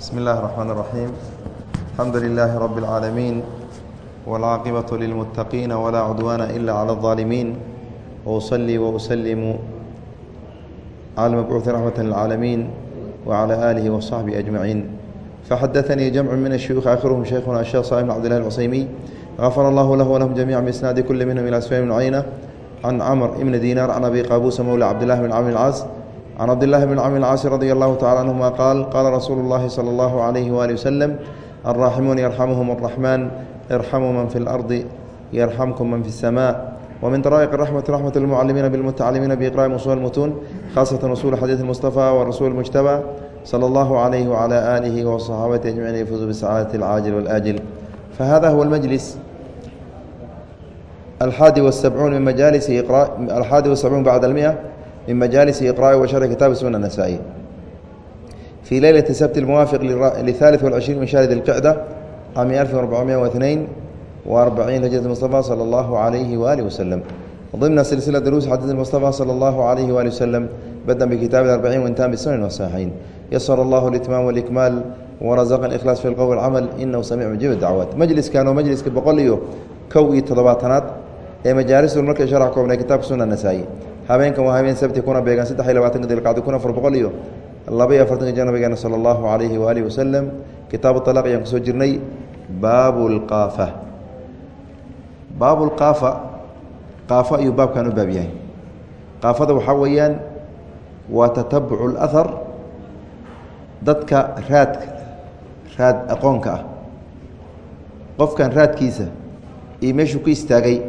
بسم الله الرحمن الرحيم الحمد لله رب العالمين والعاقبة للمتقين ولا عدوان إلا على الظالمين وأصلي وأسلم على المبعوث رحمة للعالمين وعلى آله وصحبه أجمعين فحدثني جمع من الشيوخ آخرهم شيخنا الشيخ صالح بن عبد الله العصيمي غفر الله له ولهم جميعا بإسناد كل منهم إلى سفيان بن عيينة عن عمر بن دينار عن أبي قابوس مولى عبد الله بن عمرو العاص عن عبد الله بن عمرو العاص رضي الله تعالى عنهما قال قال رسول الله صلى الله عليه وآله وسلم الراحمون يرحمهم الرحمن ارحموا من في الأرض يرحمكم من في السماء ومن طرائق الرحمة رحمة المعلمين بالمتعلمين بإقراء أصول المتون خاصة أصول حديث المصطفى والرسول المجتبى صلى الله عليه وعلى آله وصحابته أجمعين يفوزوا بالسعادة العاجل والآجل فهذا هو المجلس الحادي والسبعون من مجالس إقراء الحادي والسبعون بعد المئة من مجالس إقراء وشرح كتاب السنة النسائي في ليلة السبت الموافق للثالث والعشرين من شهر ذي القعدة عام 1442 وأربعين هجرة المصطفى صلى الله عليه وآله وسلم ضمن سلسلة دروس حديث المصطفى صلى الله عليه وآله وسلم بدأ بكتاب الأربعين وانتهى بالسنن والصحيحين يسر الله الإتمام والإكمال ورزق الإخلاص في القول والعمل إنه سميع مجيب الدعوات مجلس كانوا مجلس كبقوليو كوي تضباطنات ee majaalistu markay sharax koobnay kitaabka sunna nasaa'i habeenkan waa habeen sabti kuna beegan saddex iyo labaatanka dilqacdi kun afar boqol iyo laba iyo afartanka jir nabigeena sala allahu calayhi waalihi wasalam kitaabu talaaq ayaan ku soo jirnay baabu lqaafa baabu lqaafa qaafo ayuu baabkan u baab yahay. Qaafada waxaa weeyaan waa tatabucu lahar dadka raadka raad aqoonka ah. Qofkan raadkiisa iyo meeshuu ku istaagay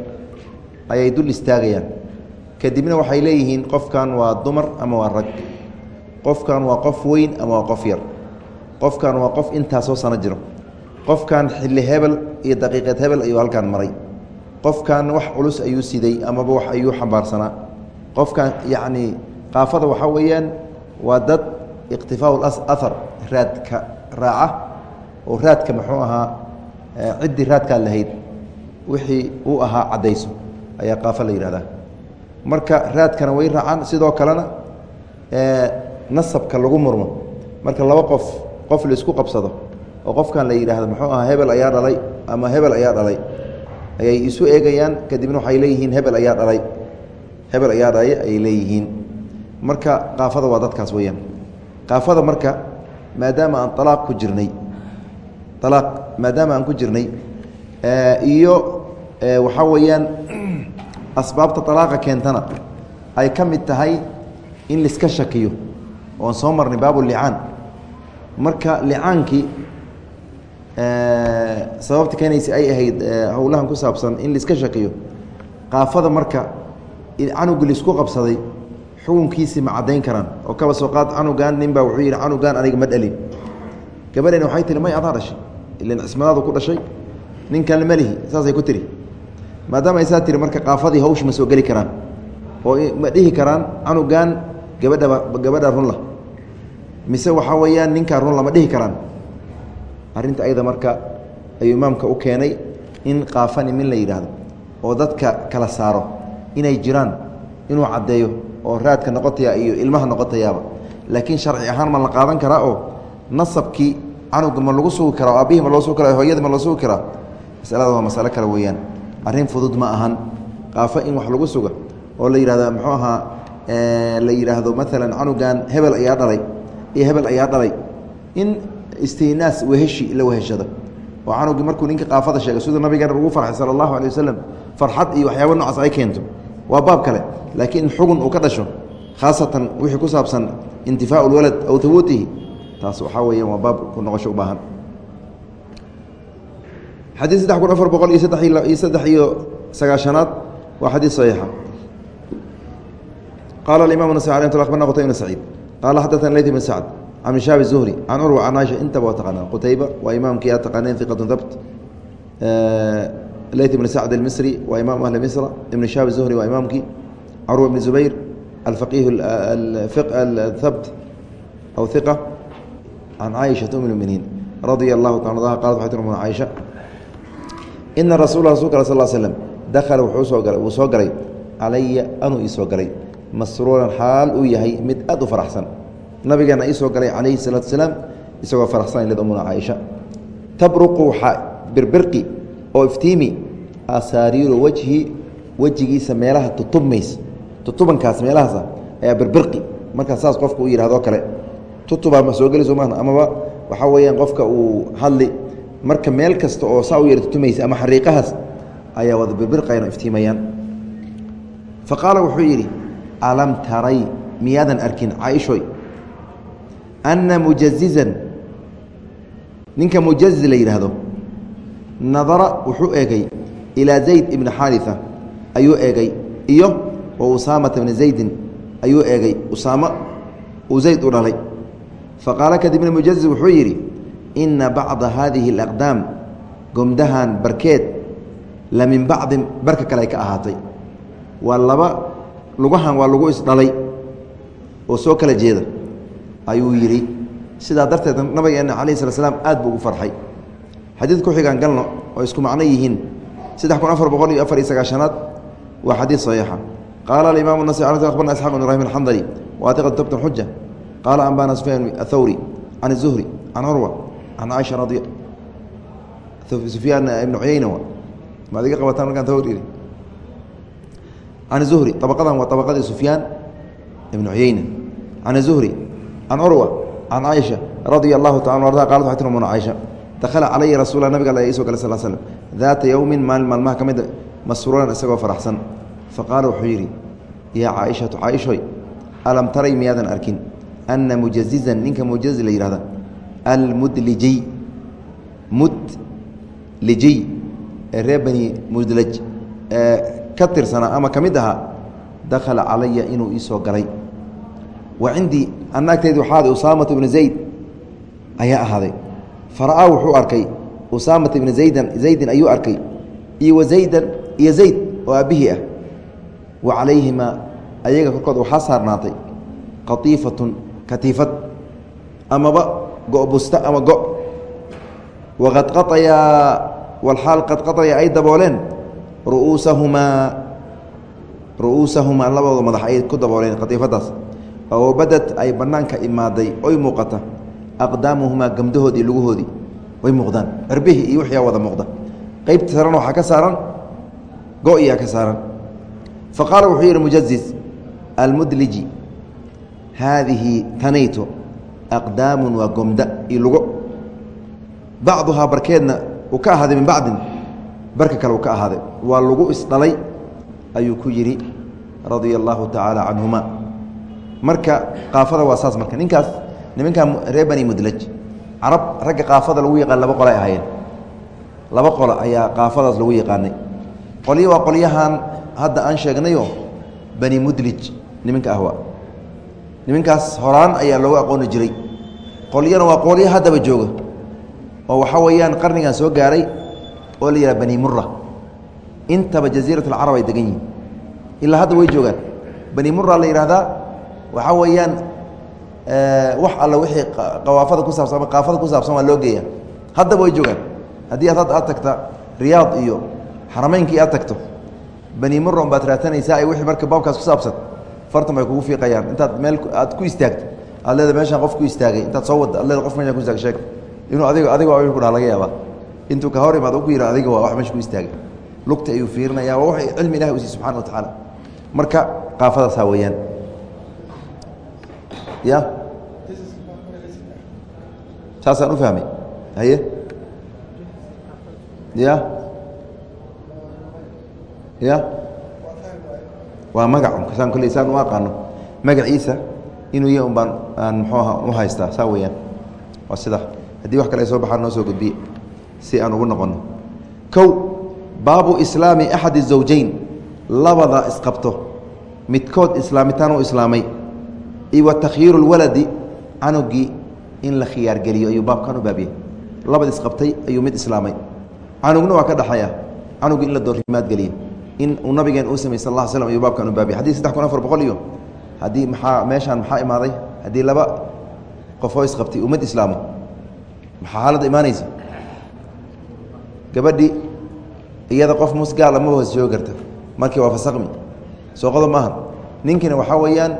ayay dul istaagayaan kadibna waxay leeyihiin qofkan waa dumar ama waa rag. Qofkan waa qof weyn ama waa qof yar. Qofkan waa qof intaasoo sano jiro. Qofkan xilli hebel iyo daqiiqad hebel ayuu halkaan maray. Qofkan wax culus ayuu siday amaba wax ayuu xambaarsanaa qofkan yacnii qaafada waxaa weeyaan waa dad iqtifaau ahar raadka raaca oo raadka muxuu ahaa ciddii raadkaa lahayd wixii uu ahaa caddayso ayaa qaafo la yidhahdaa marka raadkana way raacaan sidoo kalena nasabka lagu murmo. Marka laba qof qof la isku qabsado oo qofkan la yidhaahdo muxuu ahaa hebel ayaa dhalay ama hebel ayaa dhalay? ayay isu eegayaan kadibna waxay leeyihiin hebel ayaa dhalay. Hebel ayaa dhalay ayay leeyihiin. Marka qaafada waa dadkaas weyaan qaafada marka maadaama aan alaaq ku jirnay alaaq maadaama aan ku jirnay iyo waxaa weeyaan asbaabta alaaqa keentana ay ka mid tahay in laiska shakiyo oon soo marnay baabu licaan marka licaankii sababta keenaysa ay ahayd howlahan ku saabsan in laiska shakiyo qaafada marka canugi la isku qabsaday xukunkiisii ma caddayn karaan. Oo kaba soo qaad canugan nin baa wuxuu yidhi canugan aniga ma dhalin. Gabadhani waxay tihi may adaa dhashay? Ilan cismadaadu ku dhashay ninkan malihi saasay ku tiri maadaama ay saa tiri marka qaafadii hawsh ma soo geli karaan oo ma dhihi karaan canugan gabadhaba gabadha runla mise waxaa weeyaan ninkaa runla ma dhihi karaan. Arrinta ayada marka ayuu imaamka u keenay in qaafani min la yidhaahdo oo dadka kala saaro inay jiraan inuu caddeeyo oo raadka noqotaya iyo ilmaha noqotayaaba. Laakiin sharci ahaan ma la qaadan karaa oo nasabkii canuga ma lagu sugi karaa o aabihii ma loo sugi kara hooyadii ma loo sugi karaa? Masalada waa masalo kale weeyaan arrin fudud ma ahan. Qaafo in wax lagu suga oo la yidhahda muxuu ahaa la yidhaahdo maalan canugan hebel ayaa dhalay iyo hebel ayaa dhalay. In istinaas weheshi la weheshado. Oo canugii markuu ninka qaafada sheegay siduu nabigeena ugu farxay sala allahu alay wasalam farxad iyo waxyaaba noocaas ay keento. Waa baab kale laakiin in xugun uu ka dhasho khaasatan wixii ku saabsan intifaau lwalad aw tawutihi taas waxaa weeyaan waa baab ku noqosho u baahan xadiid saddex kun afar boqol iyo saddex iyo saddex iyo sagaashanaad waa xadiid saxiixa qaala alimam nasa ala abarna qutayba bn saciid qaala xaddatana layd bn sacd can mishaab zuhri can curwa can aisha intaba waa taqaanaan qutayba waa imaamkii aad taqaaneen iqatun habt eh, leyt bn sacd almisri waa imaam ahli misra ibn shaab zuhri waa imaamkii curwa bn zubayr alfaqiih athabt aw iqa can caaishaa um muminiin radia allahu ta anha qalat waxay tmuna caisha ina rasuula rasulka sal slm dakhala wuxuu uu soo galay. Calaya anuu ii soo galay. Masruuran xaal uu yahay mid aad u faraxsan. Nabigeena ii galay calayhi salaatu salaam isagoo faraxsan led umuna caaisha tabruqu waxaa birbirqi oo iftiimi asaariiru wajhi wejigiisa meelaha tutubmays. Tutubankaas meelahaasa ayaa birbirqi. Markaa saas qofka u yidhahdo kale. Tutubaa ma soo geli sooma amaba waxaa weeyaan qofka uu hadli marka meel kasta oo saa u yar tutumaysa ama xariiqahaas ayaa wada birbirqayno iftiimayaan. Fa qaala wuxuu yidhi alam taray miyaadan arkin caaishoy anna mujazizan ninka mujaziz la yidhaahdo nadara wuxuu eegay ilaa zayd ibni xaariثa ayuu eegay iyo wa usaamata bni zaydin ayuu eegay usaamo uu zayd u dhalay. Faqaala kadibna mujaziz wuxuu yidhi ina bacda haadihi اlaqdaam gomdahan barkeed la min bacdin barka kale ay ka ahaatay waa laba lugahan waa lagu isdhalay oo soo kala jeeda ayuu yidhi sidaa darteed nabigeena calayh slat slam aad buu ugu farxay xadiid ku xigaan galno oo isku macno yihiin saddex kun afar boqol iyo afar iyo sagaashanaad waa xadiid saxiixa qaala alimaam nas abarna isxaq bn ibrahim alxandali waatiqat tabtan xuja qaala ambana sufyaan athawri can الzuhri can curwa can caaisha radi sufyaan ibnu cuyeyna maad iga qabataan markaan thawri can zuhri abaqadan waa abaqadii sufyaan ibnu cuyeyna can zuhri can curwa can caaisha radia allahu taala arda qalat waxay tirmuna caaisha dakhala calaya rasuula nabiga alla isoo gala sal slm daata yowmin maalin maalmaha ka mid masruuran isagoo faraxsan faqaala wuxuu yidhi yaa caaishatu caaishoy alam taray miyaadan arkin anna mujazizan ninka mujaziz la yihahda almudlijiy mudlijiy ee reer bani mudlaj ee ka tirsanaa ama ka mid ahaa dakhala calaya inuu iisoo galay. Wa cindii ana agtaydi waxaa aday usaamata ibnu zayd ayaa ahaaday. Fara'aa wuxuu arkay usaamata ibna zaydan zaydin ayuu arkay. Iyo wa zaydan iyo zayd oo aabbihii ah. Wa calayhimaa ayaga korkood waxaa saarnaatay qatiifatun katiifad amaba go-busta ama go. Waqad qaayaa walxaal qad qaطaya ay dabooleen ru'uusahumaa ru'uusahumaa labadooda madax ay ku dabooleen qatiifadaas oo badad ay bannaanka imaaday oy muuqata aqdaamuhumaa gamdahoodii luguhoodii way muuqdaan. Cirbihii iyo wixyaa wada muuqda. Qeybta sarena waxaa ka saaran go-iyaa ka saaran. Fa qaala wuxuu yidhi mujaziz almudliji haadihi tanayto aqdaamun waa gomda iyo lugo. Bacduhaa barkeedna uu ka ahaaday min bacdin barka kale uu ka ahaaday. Waa lagu isdhalay ayuu ku yidhi radia allaahu tacaala canhuma marka qaafada waa saas marka ninkaas nimankan reer bani mudlaj carab ragga qaafada lagu yaqaan laba qole ay ahaayeen. Laba qole ayaa qaafadaas lagu yaqaanay. Qolyo waa qolyahan hadda aan sheegnayo bani mudlij nimanka ahwa nimankaas horaan ayaa loogu aqooni jiray. Qolyana waa qolyo haddaba jooga. Oo waxaa weeyaan qarnigan soo gaaray oo la yidhaha bani mura intaba jaziirat alcarab ay degan yihiin ilaa hadda way joogaan. Bani mura la yidhahdaa waxaa weeyaan wax alla wixii qawaafada ku saabsan ama qaafada ku saabsan waa loo geeya haddaba way joogaan. Haddii aad aad tagta riyaad iyo xaramaynkii aad tagto bani mura un baad raatanaysaa ay wixii marka baabkaas ku saabsan fartan bay kugu fiiqayaan. Intaad meel aad ku istaagto. Aad leeda meeshaan qof ku istaagay. Intaad soo wadda ad leeda qof meeshaan ku istaag sheeg. Inuu adiga adiga waa ku dhaha laga yaabaa. Intuu ka hor imaad u ku yidha adiga waa wax meesha ku istaagay. Lugta ayuu fiirinaya waa wax cilmi ilahi u siy subxana wa tacaala. Marka qaafadaasaa weeyaan. Ya? Saasaan u fahmay. Haye? Ya? Ya waa magac saan kole saan u aqaano. Magaciisa inuu ya unbaan aan mxuu aha u haystaa saa weyaan waa sida. Haddii wax kale ay soo baxaan noo soo gudbiye si aan ugu noqono. Kow baabu islaami axadi zawjayn labada isqabto. Midkood islaamitaan u islaamay. Iwa takhyiiru lwaladi canugii in la khiyaargeliyo ayuu baabkan u baabiyey labad isqabtay ayuu mid islaamay. Canugna waa ka dhexeeya canugii in la doorrimaadgeliyo in uu nabigeen uu samey sal slam ayuu baabkan u baabiyey xadii saddex kun afar boqol iyo haddii maxaa meeshaan maxaa imaaday? Haddii laba qofoo isqabtay ummad islaamo maxaa xaaladda imaanaysa? Gabadhii iyada qof musgaala ma hoos joogi karta. Markii waa fasaqmi soo qodob maaha ninkiina waxaa weeyaan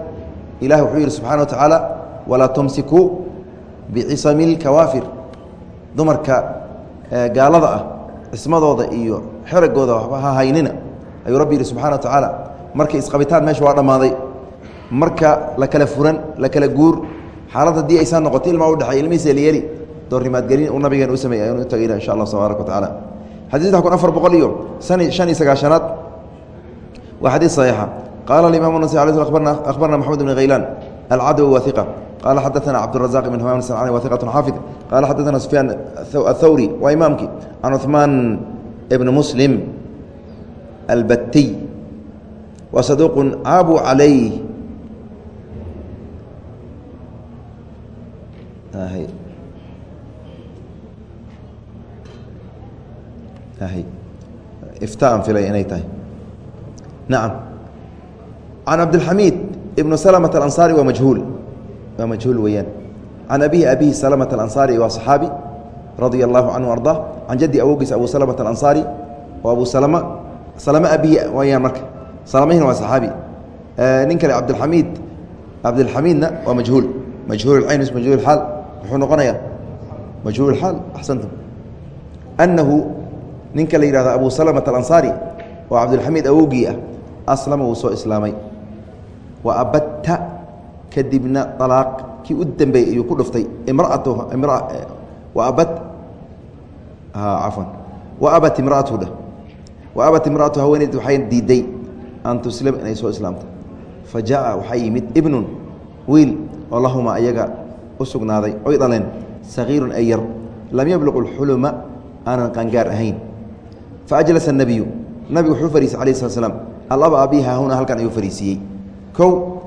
ilahi wuxuu yidhi subxana wa tacaala walaa tumsikuu bicisami اlkawaafir dumarka gaalada ah cismadooda iyo xeragooda waxba ha haynina ayuu rabbi yihi subxana wa tacaala markay isqabitaan meesha waa dhammaaday marka la kala furan la kala guur xaalad haddii aysaa noqoto ilmaa udhexay ilmihiisa lyeli doornimaadgelin uu nabigeen u sameeyay aynu tagayna insha allah tabaaraka wa tacaala xadii saddex kun afar boqol iyo san shan iyo sagaashanaad waa xadiid saxiixa qaala alimam nasi ala akhbarna maxamed bn khaylaan alcadwi wa iqa qala xadaثna cabdالrazaq bn hamaam sancani wa iqat xaafid qala xadaثna sufyaan athawri waa imaamkii can cuثmaan bn muslim albatiy wa saduuq caabu calayh iftaan filay inay tahay nacam can cabdilxamiid ibnu salmt alanصaari waa majhuul waa majhuul weeyaan can abihi abihi salmt alanصaari waa صaxaabi radia allahu canhu arda can jaddi awowgiis abu salmt alanصaari oo abu salma salma abihi wayaan marka. Salmihina waa saxaabi. Nin kale cabdilxamiid cabdilxamiidna waa majhuul. Majhuul cayn majhuul xaal muxuu noqonayaa majhuul xaal axsantum. Anahu ninka la yihahdo abu salmt alanصaari oo cabdilxamiid awowgii ah. Aslama wuu soo islaamay. Wa abadta kadibna alaaq kii u dambeeyey ayuu ku dhuftay. Imraatu wa abad cafwan. Wa abat imraatu dheh wa abat imraatu haweeneyd waxay diiday an tuslim inay soo islaamta fa jaa waxaa yimid ibnun wiil oo lahuma ayaga u sugnaaday oy dhaleen sagiirun ay yar lam yabluqu اlxuluma aanan qangaar ahayn faajlasa الnabiyu nabigu wuxuu fariisay alah slat slam alaba abi haahuna halkan ayuu fariisiiyey kow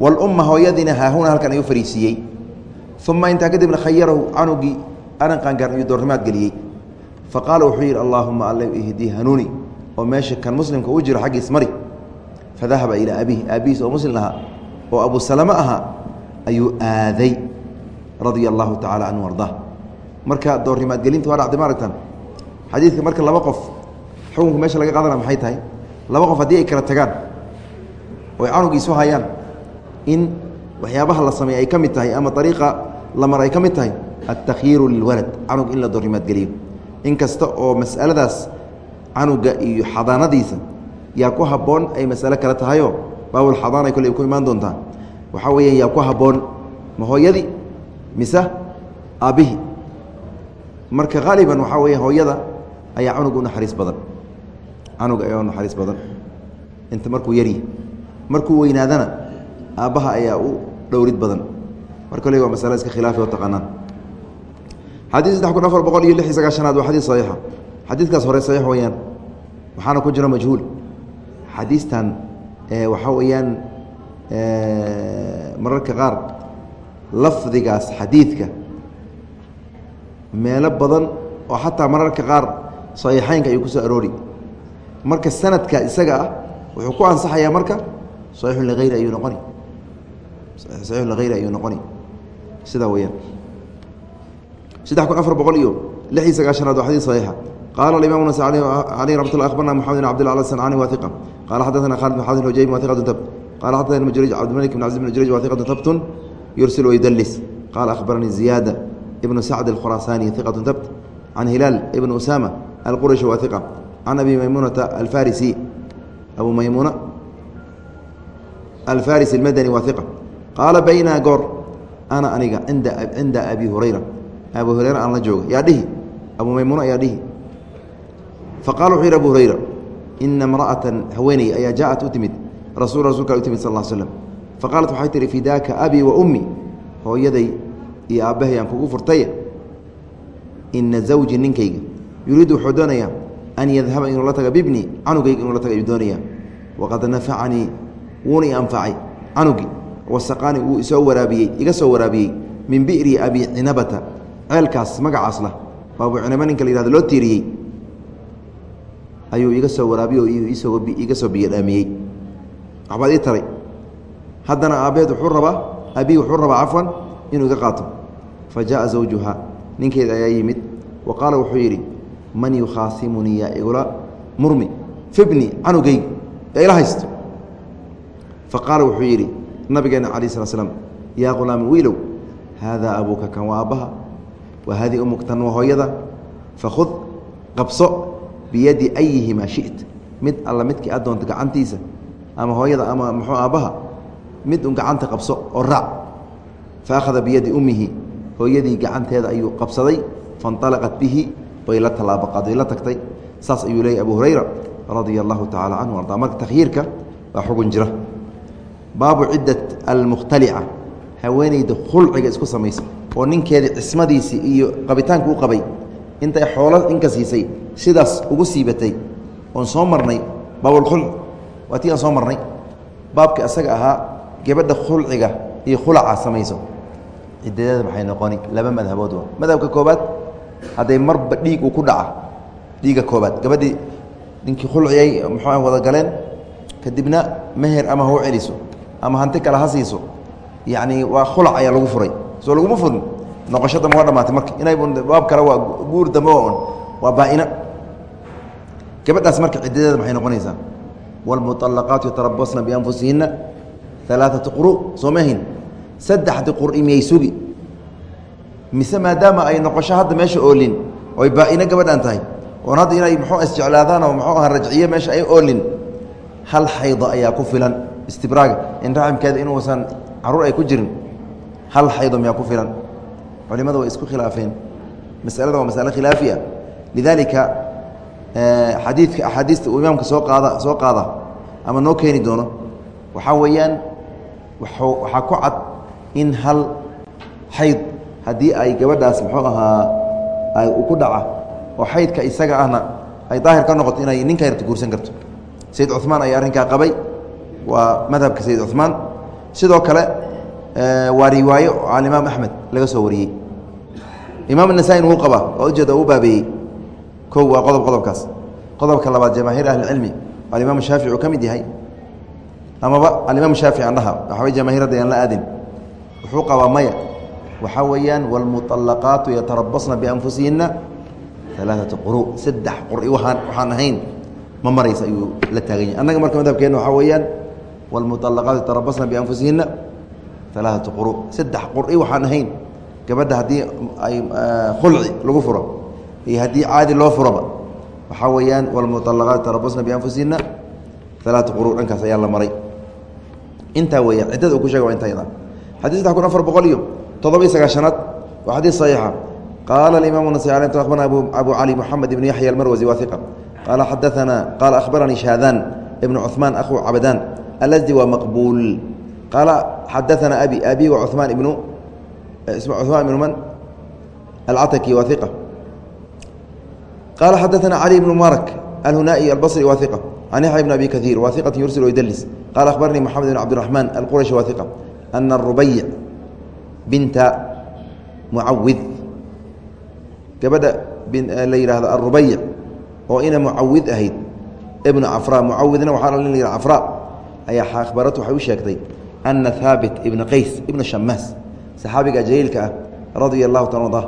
walumma hooyadiina haahuna halkan ayuu fariisiiyey uma intaa kadibna khayarahu canugii anan qangaar ayuu doornimaad geliyey faqaala wuxuu yidhi allaahuma alla ihdii hanuuni oo meesha kan muslimka u jiro xaggiis mari. Fadahaba ilaa abihi aabihiis oo muslim ahaa oo abu salame ahaa ayuu aaday radia allahu tacala canhu ardaa marka doornimaadgelinta waa dhacday ma aragtan xadiidka marka laba qof xukunka meesha laga qaadana maxay tahay? Laba qof haddii ay kala tagaan oy canug isu hayaan in waxyaabaha la sameey ay ka mid tahay ama ariiqa la mar ay ka mid tahay altakhyiiru lilwalad canug in la doornimaadgeliyo in kasta oo mas'aladaas canuga iyo xadaanadiisa yaa ku habboon ay masale kale tahayoo baabul xadaana kolley ku imaan doontaa waxaa weeyaan yaa ku habboon ma hooyadii mise aabbihii marka haaliban waxaa weya hooyada ayaa canuga u naxariis badan. Canuga ayaa u naxariis badan. Inta markuu yaryi markuu weynaadana aabbaha ayaa u dhowrid badan. Marka le waa masale iska khilaafi oo taqaanaan xadiid saddex kun afar boqol iyo lix iyo sagaashanaad waa xadiid saxiixa. Xadiidkaas hore saxiix weeyaan. Waxaana ku jira majhuul. Xadiistan waxaa weeyaan mararka qaar lafdigaas xadiidka meelo badan oo xataa mararka qaar saxiixeynka ayuu ku aroori. Marka sanadka isaga ah wuxuu ku ansaxayaa marka saxiixun liayri ayuu noqoni. Saxiixun liayri ayuu noqoni. Sidaa weyaan saddex kun afar boqol iyo lix iyo sagaashanaad waa xadiis saxiixa. Qaala alimam nas aleyh ramat lla abarna moxamed bn abdillah al sancani wa iqa qala xadaثna khalid bn xadin hujayb wa iqatun tabt qala xadaثna mjrij cabdimalik bn caziz bn jrij wa iqatun tabtun yursil wayudlis qala akhbaranii ziyaada ibnu sacd alkhurasaani iqatun tabt can hilaal ibn usama alqurashi wa iqa can abi maymunata alfarisi abu maymuna alfarisi almadani wa iqa qaala bayna goor ana aniga cinda abi hurayra abu hurayra aan la jooga yaa dhihi? Abu maymuuna ayaa dhihi? Faqala wuxuu yidhi abu hurayra ina imra'atan haweeney ayaa jaaءat u timid rasul rasulka u timid sal ll slm faqaalat waxay tihi fidaaka abii wa ummi hooyaday iyo aabbahay aan kugu furtay ina zawji ninkayga yuriidu wuxuu doonayaa an yadhaba inuu la taga bibni canugayga inuu la taga ayuu doonayaa. Waqad nafacanii wuuna i anfacay canugii wasaqaani wuu isoo waraabiyey iga soo waraabiyey min bi'ri abi cinabata ceelkaas magacaas lah oo abu cinaba ninka la yihahdo loo tiiriyey. Ayuu iga soo waraabiye oo iga soo biyodhaamiyey waxbaad ii taray. Haddana aabbeed wuxuu rabaa abii wuxuu rabaa cafwan inuu iga qaato. Fa jaءa zawjuha. Ninkeeda ayaa yimid. Wa qaala wuxuu yidhi man yukhaasimuni yaa igula murmi? Fibni canugayga ee ila haysto. Fa qaala wuxuu yidhi nabigeena calaه slat slam yaa ghulaami wiilow haadaa abuuka kan waa aabbaha wa haadii umuka tan waa hooyada. Fakhud qabso biyadi ayihimaa shit. Mid alla midkii aad doonta gacantiisa ama hooyada ama muxuu aabbaha mid un gacanta qabso oo raac fa akhada biyadi ummihi hooyadii gacanteeda ayuu qabsaday fainطalaqat bihi way la tallaabaqaaday la tagtay. Saas ayuu leeyay abu hurayra radia allahu tacala canhu arda. Marka takhyiirka waa xugun jira. Baabu ciddat almukhtalica haweeneyda khulciga isku samaysa oo ninkeedii cismadiisii iyo qabitaanka u qabay. Intay xoolo inka siisay sidaas ugu siibatay oon soo marnay baabulkhulc waa tii aan soo marnay. Baabka isaga ahaa gabadha khulciga iyo khulaca samayso. Cidadeeda maxay noqoni? Laba madhabood waa. Madhabka koobaad hadday marba dhiig uu ku dhaca. Dhiiga koobaad gabadhii ninkii khulciyay muxuu wada galeen? Kadibna meher ama ha u celiso ama hanti kale ha siiso yacni waa khulac ayaa lagu furay soo laguma furin noqosho dambe waa dhamaatay marka inay baab kale waa guur dambe on waa baa-ina gabadhaas marka cidadeeda maxay noqonaysaa wاlmuطalaqaatu yatarabasna bianfusihinna alaaثatu quru soo mahin saddexdi quri miyay sugi mise maadaama ay noqosho hadda meesha oolin oy baa-ino gabadhan tahay oon hadda inay muxuu isjeclaadaan oo muxuu aha rajciye meesha ay oolin hal xaydo ayaa ku filan istibraaga in raximkeeda inuusan carruur ay ku jirin hal xaydo miyaa ku filan? Culimada way isku khilaafeen. Masalada waa masale khilaafi ah lidaalika xadiidka axaadiista uu imaamka soo qaada soo qaada ama noo keeni doono waxaa weeyaan waxaa ku cad in hal xayd haddii ay gabadhaas muxuu ahaa ay ku dhaca oo xaydka isaga ahna ay daahir ka noqoto inay ninka yarta guursan karto. Sayid cumaan ayaa arrinkaa qabay. Waa madhabka sayid cumaan sidoo kale waa riwaayo oo alimaam axmed laga soo wariyey imaam nasaa-in wuu qabaa oo ujeeda u baabeeyey kow waa qodob qodobkaas qodobka labaad jamaahiir ahlicilmi alimaam shaafici uu ka mid yahay amaba alimaam shaafici andhaha waxaw jamahir hadda aan la aadin wuxuu qabaa maya waxaa weeyaan wاlmuطalaqaatu yatarabasna bianfusihinna alaaثatu quru saddex quri waaan waxaan ahayn ma maraysa ayuu la taagan yahay annaga marka madhabkeenna waxaa weeyaan wاlmuطalaqaatu yatarabasna bianfusihinna alaaثatu quru saddex quri waxaan ahayn gabadha haddii ay khulci lagu furo iyo haddii caadi loo furoba waxaa weeyaan wاlmuطalaqaatu yatarabasna bianfusihinna alaaثatu quru dhankaas ayaa la maray intaa weeyaan ciddada uu ku shega waa inta yada xadis saddex kun afar boqol iyo toddoba iyo sagaashanaad waa xadiis saxiixa qaala alimaam nasai alay akhbarana abu cali moxamed ibn yaxya almarwasi waa iqa qaala xadaanaa qaala akhbaranii shaadaan ibnu cuثmaan akhuu cabdaan alasdi waa maqbuul qaala xadaanaa abi abi wa cuثmaan ibnu cuثmaan ibnu man alcataki waa iqa qaala xadaanaa cali ibnu mubarak alhunaa'i albصri waa iqa can yaxya bn abi kaiir waa iqat yursil ydlis qaala akhbaranii moxamed bn cabdiraxmaan alqurashi waa iqa ana arubayic binta mucawid gabadha la yidhaahdo arubayic oo ina mucawid ahayd ibnu cafra mucawidna waxaa la yih cafra ayaa akhbaratu waxay u sheegtay ana haabit ibna qays ibna shamaas saxaabiga jaliilka ah radia allahu ta ada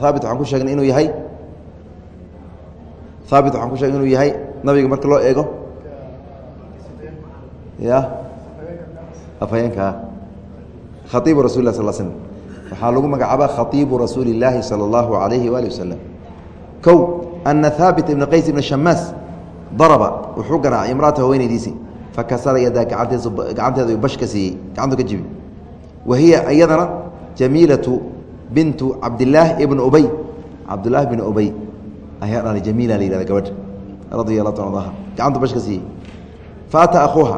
haabit waxaan ku sheegnay inuu yahay haabit waxaan ku sheegnay inuu yahay nabiga marka loo eego ya afhayeenkaa khaiibu rasul lah sal slm waxaa lagu magacaaba khaiibu rasuuli اllaahi salى اllahu alayhi waali wasalam kow ana haabit ibna qays ibna shamaas daraba wuxuu garaacay imraata haweenaydiisii fakasara yadaa gacanteeda bash ka siiyey gacantu ka jibi wa hiya iyadana jamiilatu bintu cabdilaah ibna ubey cabdulaahi bn ubey ayaa dhalay jamiila la yihahda gabadha radia allah ta adaha gacantu bash ka siiyey faata akuuha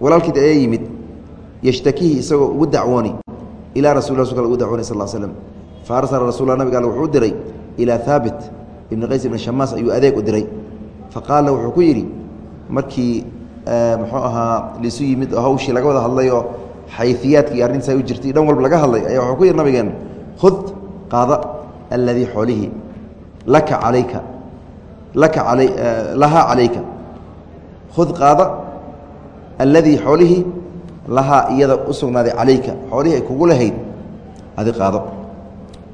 walaalkiid ayaa yimid yashtakihi isagoo ugu dacwooni ilaa rasul rasulka ugu dacwoonay sal slm fa arsala rasulla nabig alle wuxuu diray ilaa haabit ibni qays ibni shamaas ayuu adeeg u diray fa wuxuu ku yidhi markii muxuu ahaa liisu yimid oo hawshii laga wada hadlay oo xayfiyaadkii arrintaa u jirtay. Dhan walba laga hadlay ayaa wuxuu ku yidhi nabigeen khud qaada alladii xoolihii laka calayka laka ala lahaa calayka. Khud qaada alladii xoolihii lahaa iyada u sugnaaday calayka. Xoolihii ay kugu lahayd adi qaado.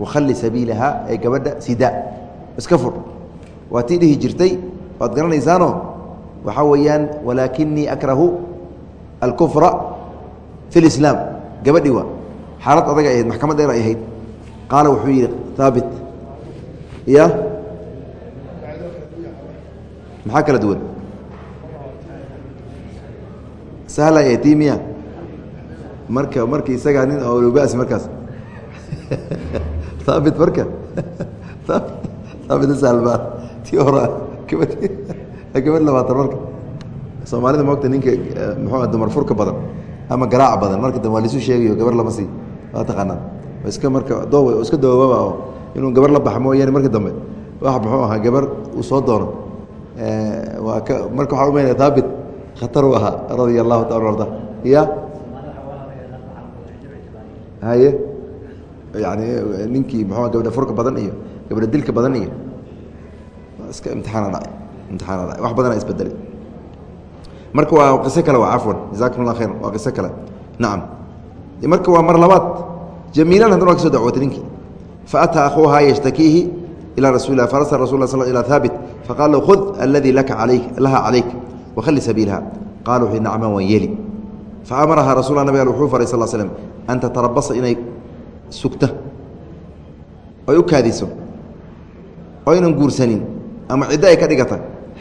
Wakhalli sabiilahaa ee gabadha sida. Iska fur. Waa tii dhihi jirtay waad garanaysaano waxaa weeyaan walaakinii akrahu alkufra fi lislaam gabadhi waa. Xaalad adag ay ahayd maxkamad dheer ay ahayd. Qaala wuxuu yidhi haabit ya maxaa kala duwan? Sahla etimiya marka marka isagaa nin olubas markaas. Haabit marka? Haabit sahlba. Tii hora gabad gabadh labaatan marka soomaalida moogta ninka muxuu dumar furka badan ama garaac badan. Marka dambe waa laisu sheegayo gabar lama sii. Waa taqaanaa iska marka doob iska doobaba oo inuu gabar la baxa mooyaane marka dambe. Wax muxuu ahaa gabar uu soo doono. Waa ka marka waxaa umaynaya haabit khatar u ahaa radia allahu taala arda. Ya haye? Yani ninkii muxua gabadha furka badan iyo gabadha dilka badan iyo. Iska imtixaana wax badana isbedelay marka waa qiso kale waa cafwan jazakum allah khayra waa qiso kale nacam marka waa mar labaad jamiilan haddana waa ka dacwootay ninkii faataa akhuuhaa yashtakiihi ilى rasuuli lah farsl rasul la sl ilى haabit faqala lahu khud aladii laka alayk laha calayk wakhali sabiilha qala wuxuu nacman waan yeeli faamarahaa rasul nabig al wuxuu faray sal slm an tatarabasa inay sugta oy u kaadiso oo ynan guursanin ama ciddo ay ka dhigata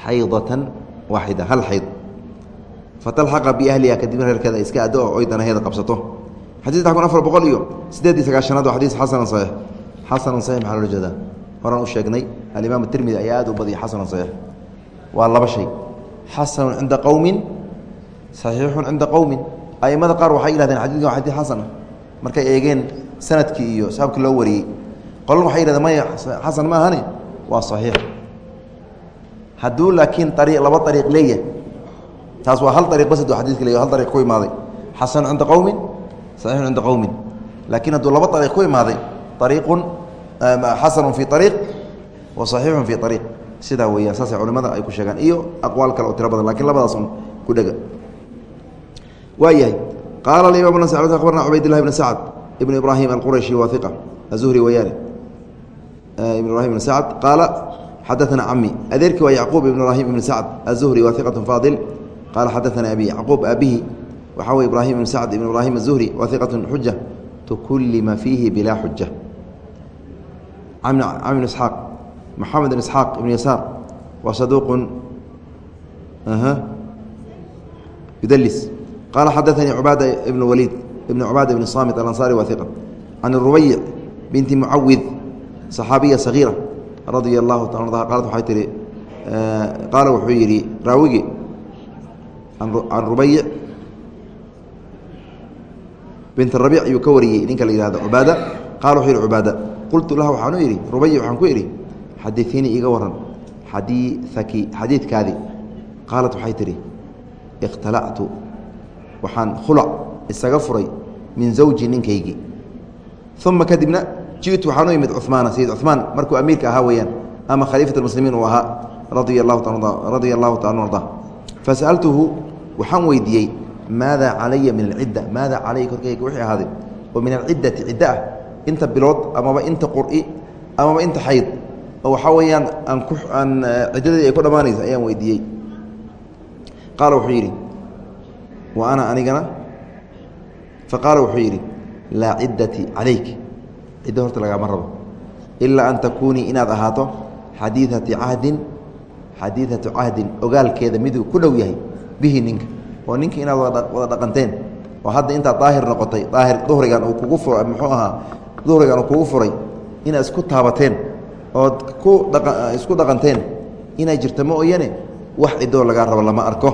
xaydatan waaxida hal xayd fatalxaqa biahliha kadibna reerkeeda iska addo oy danaheeda qabsato xadis saddex kun afar boqol iyo siddeed iyo sagaashanaad waa xadiis xasanan saxiix xasanan saxiix maxaa loola jeedaa horaan u sheegnay alimaam tirmidi ayaa aad u badiyay xasanan saxiix waa laba shay xasanun cinda qowmin saxiixun cinda qowmin a'immada qaar waxay yihahdeen xadidkan waa xadiid xasan ah markay eegeen sannadkii iyo saabkii loo wariyey qolan waxay yihahdeen maya xasan ma ahane waa saxiix hadduu laakiin ariiq laba ariiq leeyahay taas waa hal ariiq bas xadidka leeyahy hal ariiq ku imaaday. Xasanun cinda qowmin saxiixun cinda qowmin laakiin hadduu laba ariiq ku imaaday ariiqun xasanu fii ariiq wa saxiixun fii ariiq sidaa weeyaan saasay culimada ay ku sheegaan. Iyo aqwaal kale oo tiro badan laakiin labadaas un ku dhega waayahay qaala aimam abarna cubaydillahi bn sacd ibn ibrahim alqurashi waa azuhri weyaane ibn ibrahim ibn sacd qaala xadaana cami adeerkii waa yacquub ibn ibrahim ibn sacd azuhri waa iqat faadil qaala xadaana abi yacquub aabihi waxaa wey ibrahim ibn sacd ibn ibrahim azuhri waa iqat xuja tukulima fiihi bilaa xuja cam ibn isxaaq maxamed ibn isxaaq ibn yasaar waa saduuqun yudlis qaala xadaanii cubaada ibn waliid ibn cubaada ibn saamit alansaari waa iqa can rubayic binti mucawid صaxaabiya sagiira radia allahu ta qaalat waxay tihi qaala wuxuu yidhi raawigi can rubayic bint rabiic ayuu ka wariyey ninka la yihahdo cubaada. Qala wuxuu yihi cubaada. Qultu lahu waxaanu idhi rubayic waxaan ku idhi xadiiinii iga waran xadiiaki xadiidkaadii qaalat waxay tidhi ikhtalactu waxaan khulac isaga furay min zawji ninkaygii. Uma kadibna ji'tu waxaan u imid cumaana sayid cumaan markuu amiirka ahaa weeyaan ama khaliifat muslimiin uu ahaa radia allahu taala arda fasa'altuhu waxaan weydiiyey maada calaya min alcidda? Maada calaya korkayga wixii ahaaday oo min alciddati ciddo ah? Inta bilood amaba inta qur'i amaba inta xayd? Oo waxaa weeyaan aan ciddadii ay ku dhammaanaysa ayaan weydiiyey. Qaala wuxuu yidhi wa ana anigana? Fa qaala wuxuu yidhi laa ciddati calayk ciddo horta lagaama rabo. Ilaa an takuunii inaad ahaato xadiidati cahdin xadiidatu cahdin ogaalkeeda miduu ku dhow yahay bihi ninka. Oo ninka inaad wada dhaqanteen oo hadda intaad daahir noqotay daahir duhrigan uu kugu fura muxuu ahaa duhrigan uu kugu furay inaad isku taabateen ood ku dha isku dhaqanteen inay jirto ma oyane wax cidoo lagaa rabo lama arko.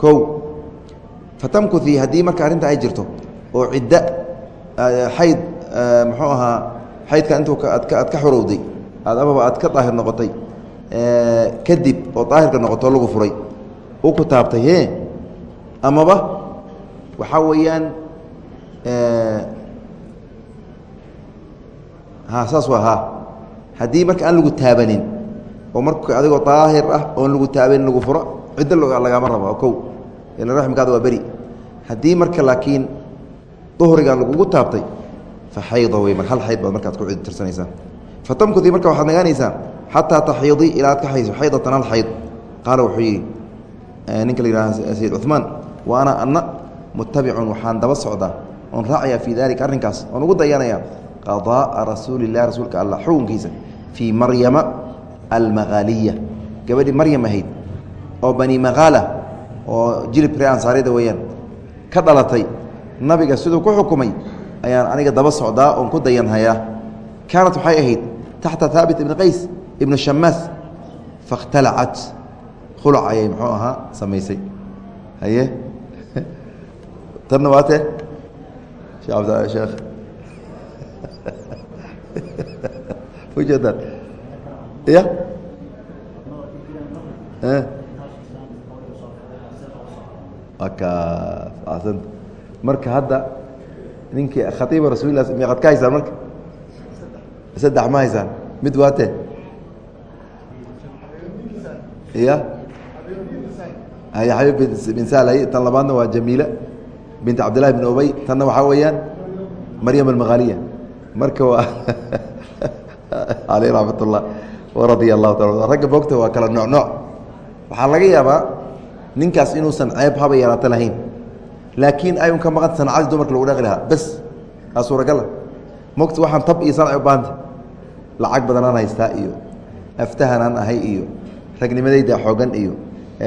Kow fatamkutii haddii marka arrinta ay jirto oo ciddo xayd muxuu ahaa xaydka intuu aad ka xorowday aad amaba aad ka daahir noqotay kadib oo daahirka noqoto lagu furay u ku taabtay e amaba waxaa weeyaan ha saas waa ha haddii marka aan lagu taabanin oo marka adigoo daahir ah oon lagu taabanin lagu furo ciddo lagaama rabo oo kow. Ila raxmkaada waa beri. Haddii marka laakiin duhrigan lagugu taabtay fa xayda wey mar hal xayd baad markaad ku tirsanaysaa. Fatamkudii marka waxaad nagaanaysaa xataa taxiidii ilaa aad ka hayso xaydatan hal xayd qaala wuxuu yidhi ninka la yidhaha sayid cuثmaan wa ana ana mutabicun waxaan daba socdaa oon raacaya fii dalika arrinkaas oon ugu dayanaya qadaaa rasuuli lah rasuulka alla xukunkiisa fii maryama almaqaaliya gabadhii maryam ahayd oo bani maqaala oo jilib ree ansaariyada weeyaan ka dhalatay nabiga siduu ku xukumay ayaan aniga daba socdaa oon ku dayanhayaa kaanat waxay ahayd? Taxta haabit ibni qays ibnu shamaas fakhtalacat khulac ayay muxuu ahaa samaysay. Haye? Tanna ka marka hadda ninkii khaiiba rasulilah miqad ka haysaan marka? Saddex ma haysaan mid waate? Ya xabib bin salhay tan labaadna waa jamiila bint cabdillahi bin ubey tanna waxaa weeyaan maryam almaqaaliya marka waa aleyh raxmat ullah waradia allahu taala ragga boogta waa kala nooc waxaa laga yaabaa ninkaas inuusan ceeb haba yaraata lahayn laakiin ay un ka maqan sancadii dumarka lagu dhaqi lahaa. Bes aa suuragala mogta waxaan tab iyo sanci u baahanta lacag badanaan haystaa iyo aftahanaan ahay iyo ragnimadayda xoogan iyo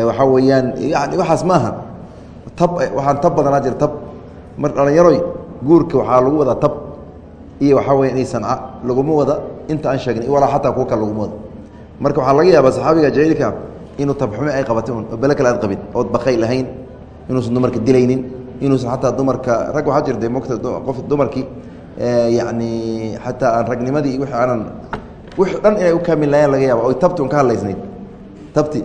waxaa weeyaan yani waxaas maaha tab waxaan tab badanaa jira tab. Mar dhalinyaroy guurka waxaa lagu wadaa tab. Iyo waxaa weya inay sanca laguma wada. Inta aan sheegnay walaa xataa kuwa kale laguma wada. Marka waxaa laga yaabaa saxaabiga jaciilka inuu tabxume ay qabatay un oo bele kale aad qabin ood bakay lahayn inuusan dumarka dilaynin inuusan xataa dumarka rag waxaa jirta mogta qof dumarkii yani xataa aan ragnimadii wixii aanan wixii dhan inay u kaamil laayaan laga yaaba oy tabti un ka hadlaysnayd. Tabti.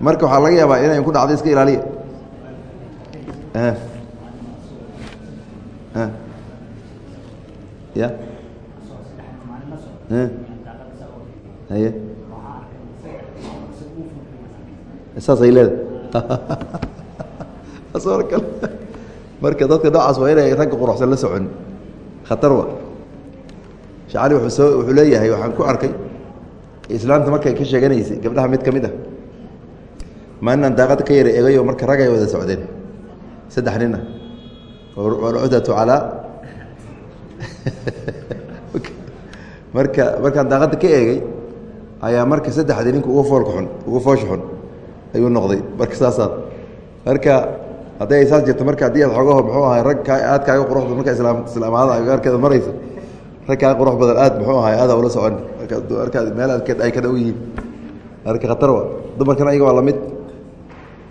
Marka waxaa laga yaabaa inay ku dhacdo iska ilaaliya. Ya. Haye. Saasay leedahay. soo kale marka dadka noocaas waa inay ragga quruxsan la socon. Khatar wa shacali wuuu soo wuxuu leeyahay waxaan ku arkay islaamta markay ka sheeganaysay gabdhaha mid ka mid ah. Maalinaan daaqada ka yara egayo marka ragay wada socdeen? Saddex nina walcudatu calaa. Marka markaan daaqada ka eegay ayaa marka saddexdii ninka uga foolka xun uga foosha xun ayuu noqday. Marka saasaad. Marka hadday ay saas jirto marka haddii aad xoogaho muxuu ahay rag kaa aad kaaga quruxda marka islaam islaamahada agaarkeeda maraysa. Rag kaaga qurux badan aad muxuu ahay aadaa ula socon. Markaad meel aad ay ka dhow yihiin. Marka khatar wa dumarkana ayaga waa la mid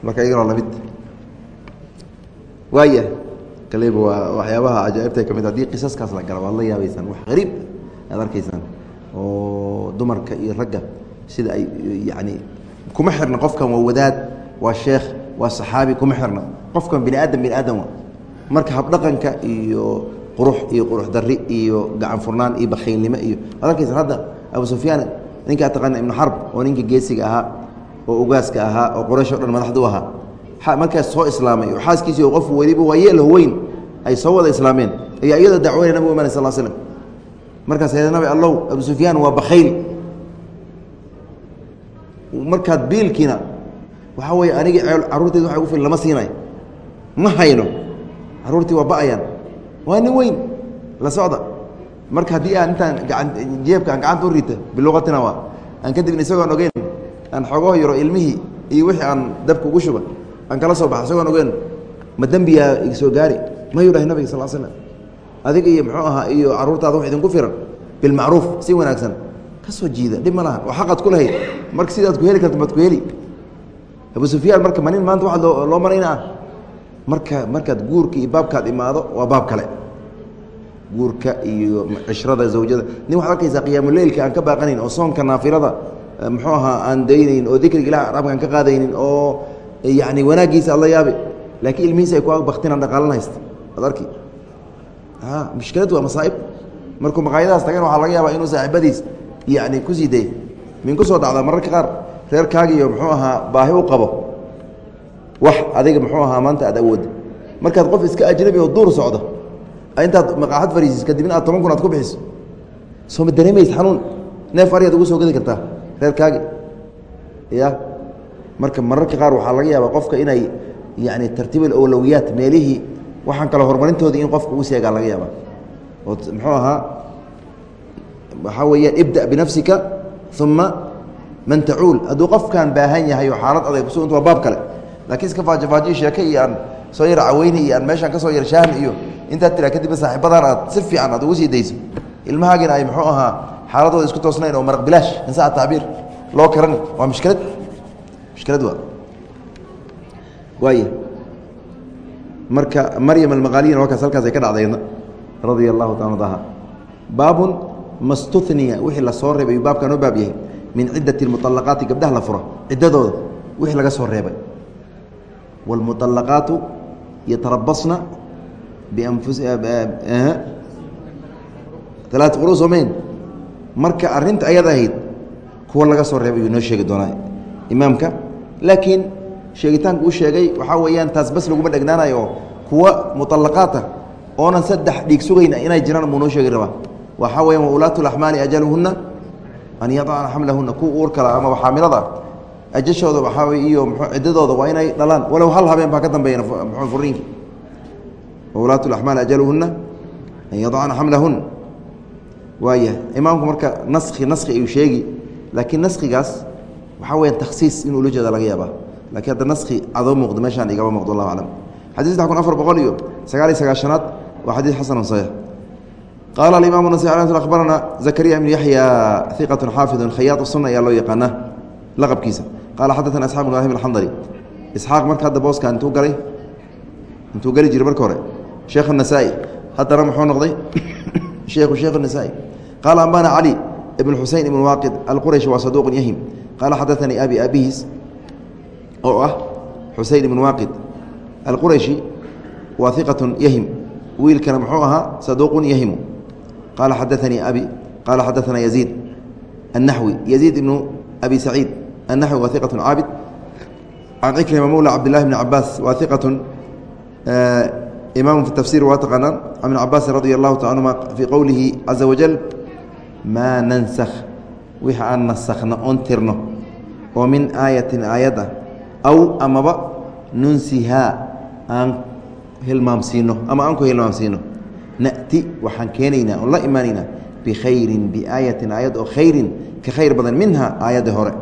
marka ayagana waa la mid waaya kaleyba waa waxyaabaha cajaa'ibta ka mid haddii qisaskaas la gala waad la yaabaysaan wax qariib aad arkaysaan oo dumarka iyo ragga sida ay yani kuma xirna qofkan waa wadaad waa sheekh waa saxaabi kuma xirna. Qofkan bini aadam bini aadam wa marka habdhaqanka iyo qurux iyo qurux dari iyo gacan furnaan iyo bakhaylnimo iyo waad arkaysan hadda abu sufyaan ninkaa taqaana ibnu xarb oo ninka geesiga ahaa oo ugaaska ahaa oo quraysh o dhan madaxdu ahaa markaas soo islaamay oo xaaskiisi qof weliba waa yeelo weyn ay soo wada islaameen ayaa iyadoo dacweyna nabigu imanay sal slm markaas nabi allow abu sufyaan waa bakhayl markaad biilkiina waxaa weeye anigi carruurteyda waa gu lama siinayo ma hayno. Carruurtii waa ba'ayaan. Waa nin weyn. La socda. Marka haddii aan intaan jeebka aan gacanta u rita biluqatina waa. Aan kadibna isagoon ogeyn aan xoogaho yaro ilmihii iyo wixii aan dabka ugu shuba aan kala soo baxa isagoon ogeyn ma dembiyaa igsoo gaari? Mayuu dhahay nabiga sal slam adiga iyo muxuu ahaa iyo carruurtaada wax idinku firan. Bilmacruuf si wanaagsan. Ka soo jiida dhib ma laha. Oo xaqaad ku lahayd. Marka sidaad ku heli karta maad ku heli abu sufyaan marka manin maanta waa loo loo marayna ah marka markaad guurka iyo baabkaad imaado waa baab kale. Guurka iyo cishrada zawjada. Nin waxaad arkaysaa qiyaamuleylka aan ka baaqanayn oo soonka naafilada muxuu ahaa aan daynayn oo dikriga ilah arabka aan ka qaadaynin oo yani wanaaggiisa aad la yaabe. Laakiin ilmihiisa ay ku baktinaan dhaqaalan haysta ad arki. Mushkilad waa masaaib. Markuu maqaayadahaas tagan waxaa laga yaabaa inuu saaxiibadiis yani ku sii day min ku soo dhacda mararka qaar reerkaagiiyo muxuu ahaa baahi u qabo wax adiga muxuu ahaa maanta aad awoodda markaad qof iska ajnabi oo duur socdo intaad maqaaxad fariisis kadibna aad toban kun aad ku bixiso. Soo ma dareemays xanuun? Neef ariyaad ugu soo gedi kartaa reerkaagi. Ya marka mararka qaar waxaa laga yaabaa qofka inay yani tartiib alawlowiyaat meelihii waxaan kale horumarintoodii in qofka uu seegaa laga yaaba oo muxuu ahaa waxaa weeyaan ibda binafsika uma man tacuul hadduu qofkan baahan yahay oo xaalad adag kusunt waa baab kale. Laakiin iska faajifaajiyo sheeke iyo aan soo yar caweyni iyo aan meeshaan ka soo yar shahmi iyo intaad tiraa kadibna saaxiibadan aad si fiican aad ugu sii dayso. Ilmahaagina ay muxuu ahaa xaaladooda isku toosnayn oo maraq bilaash insaa tacbiir loo karan waa mushkilad? Mushkilad waa. Waaya marka maryam almaqaaliyin waa kaas halkaas ay ka dhacdayna radia allahu taala adaha baabun mastuniya wixii la soo reebay ayuu baabkan oo baab yahay min ciddati muطalaqaati gabdhaha la furo ciddadooda wixii laga soo reebay wاlmuطalaqaatu yatarabasna alaa quru somayn marka arinta ayad ahayd kuwa laga soo reebay ayuu noo sheegi doonaa imaamka laakiin sheegitaanku u sheegay waxaa weeyaan taas bas laguma dhegnaanayo oo kuwa muطalaqaata oonan saddex dhiig sugayna inay jiraan muu noo sheegi rabaa waxaa weya waulaatu اlaxmaali ajaluhuna an yadacna xamlahuna kuwa uurkala ama xaamilada ajashooda waxaa iyo ciddadooda waa inay dhalaan. Walow hal habeen baa ka dambeeya furiinki waulaatu اlaxmaali ajaluhuna an yadacna xamlahun waaya imaamku marka naski naski ayuu sheegi. Laakiin naskigaas waxaa weya takhsiis inuu ula jeeda laga yaaba lakiin hadda naski cadoo muuqdo meeshaan igama muuqdo allahu aclam. Xadii saddex kun afar boqol iyo sagaal iyo sagaashanaad waa xadiid xasanu saxiix qaala alimam nasai abarana zakariya bn yaxya iqatu xaafidun khayaad sunna ayaa loo yaqaana laqabkiisa qaala xadana isxaq ibrahim alxandari isxaaq marka hadda booska intuu galay intuu geli jiray marka hore sheekh nasaa-i haddana muxuu noqday sheikhu sheikh nasaa-i qaala ambana cali ibn xusein ibn waaqid alquraysh waa saduuqun yahim qaala xadaanii abi aabihiis oo ah xusein ibn waaqid alqurayshi waa iqatun yahim wiilkana muxuu ahaa saduuqun yahimu qala xadaanii abi qaala xadaanaa yaziid annaxwi yaziid ibnu abi saciid annaxwi waa iqatu caabid can ikrima mowla cabdilahi bni cabaas waa iqatun imaamu fi tafsir waa taqaanaan can ibn cabaasin radia allahu ta anhuma fii qowlihi caza wajal maa nansakh wixi aan nasakhno oon tirno oo min aayatin aayad ah aw amaba nunsihaa aan hilmaamsiino ama aan ku hilmaamsiino na'ti waxaan keenaynaa oon la imaanaynaa bikhayrin biaayatin aayad oo khayrin ka khayr badan minha aayadda hore.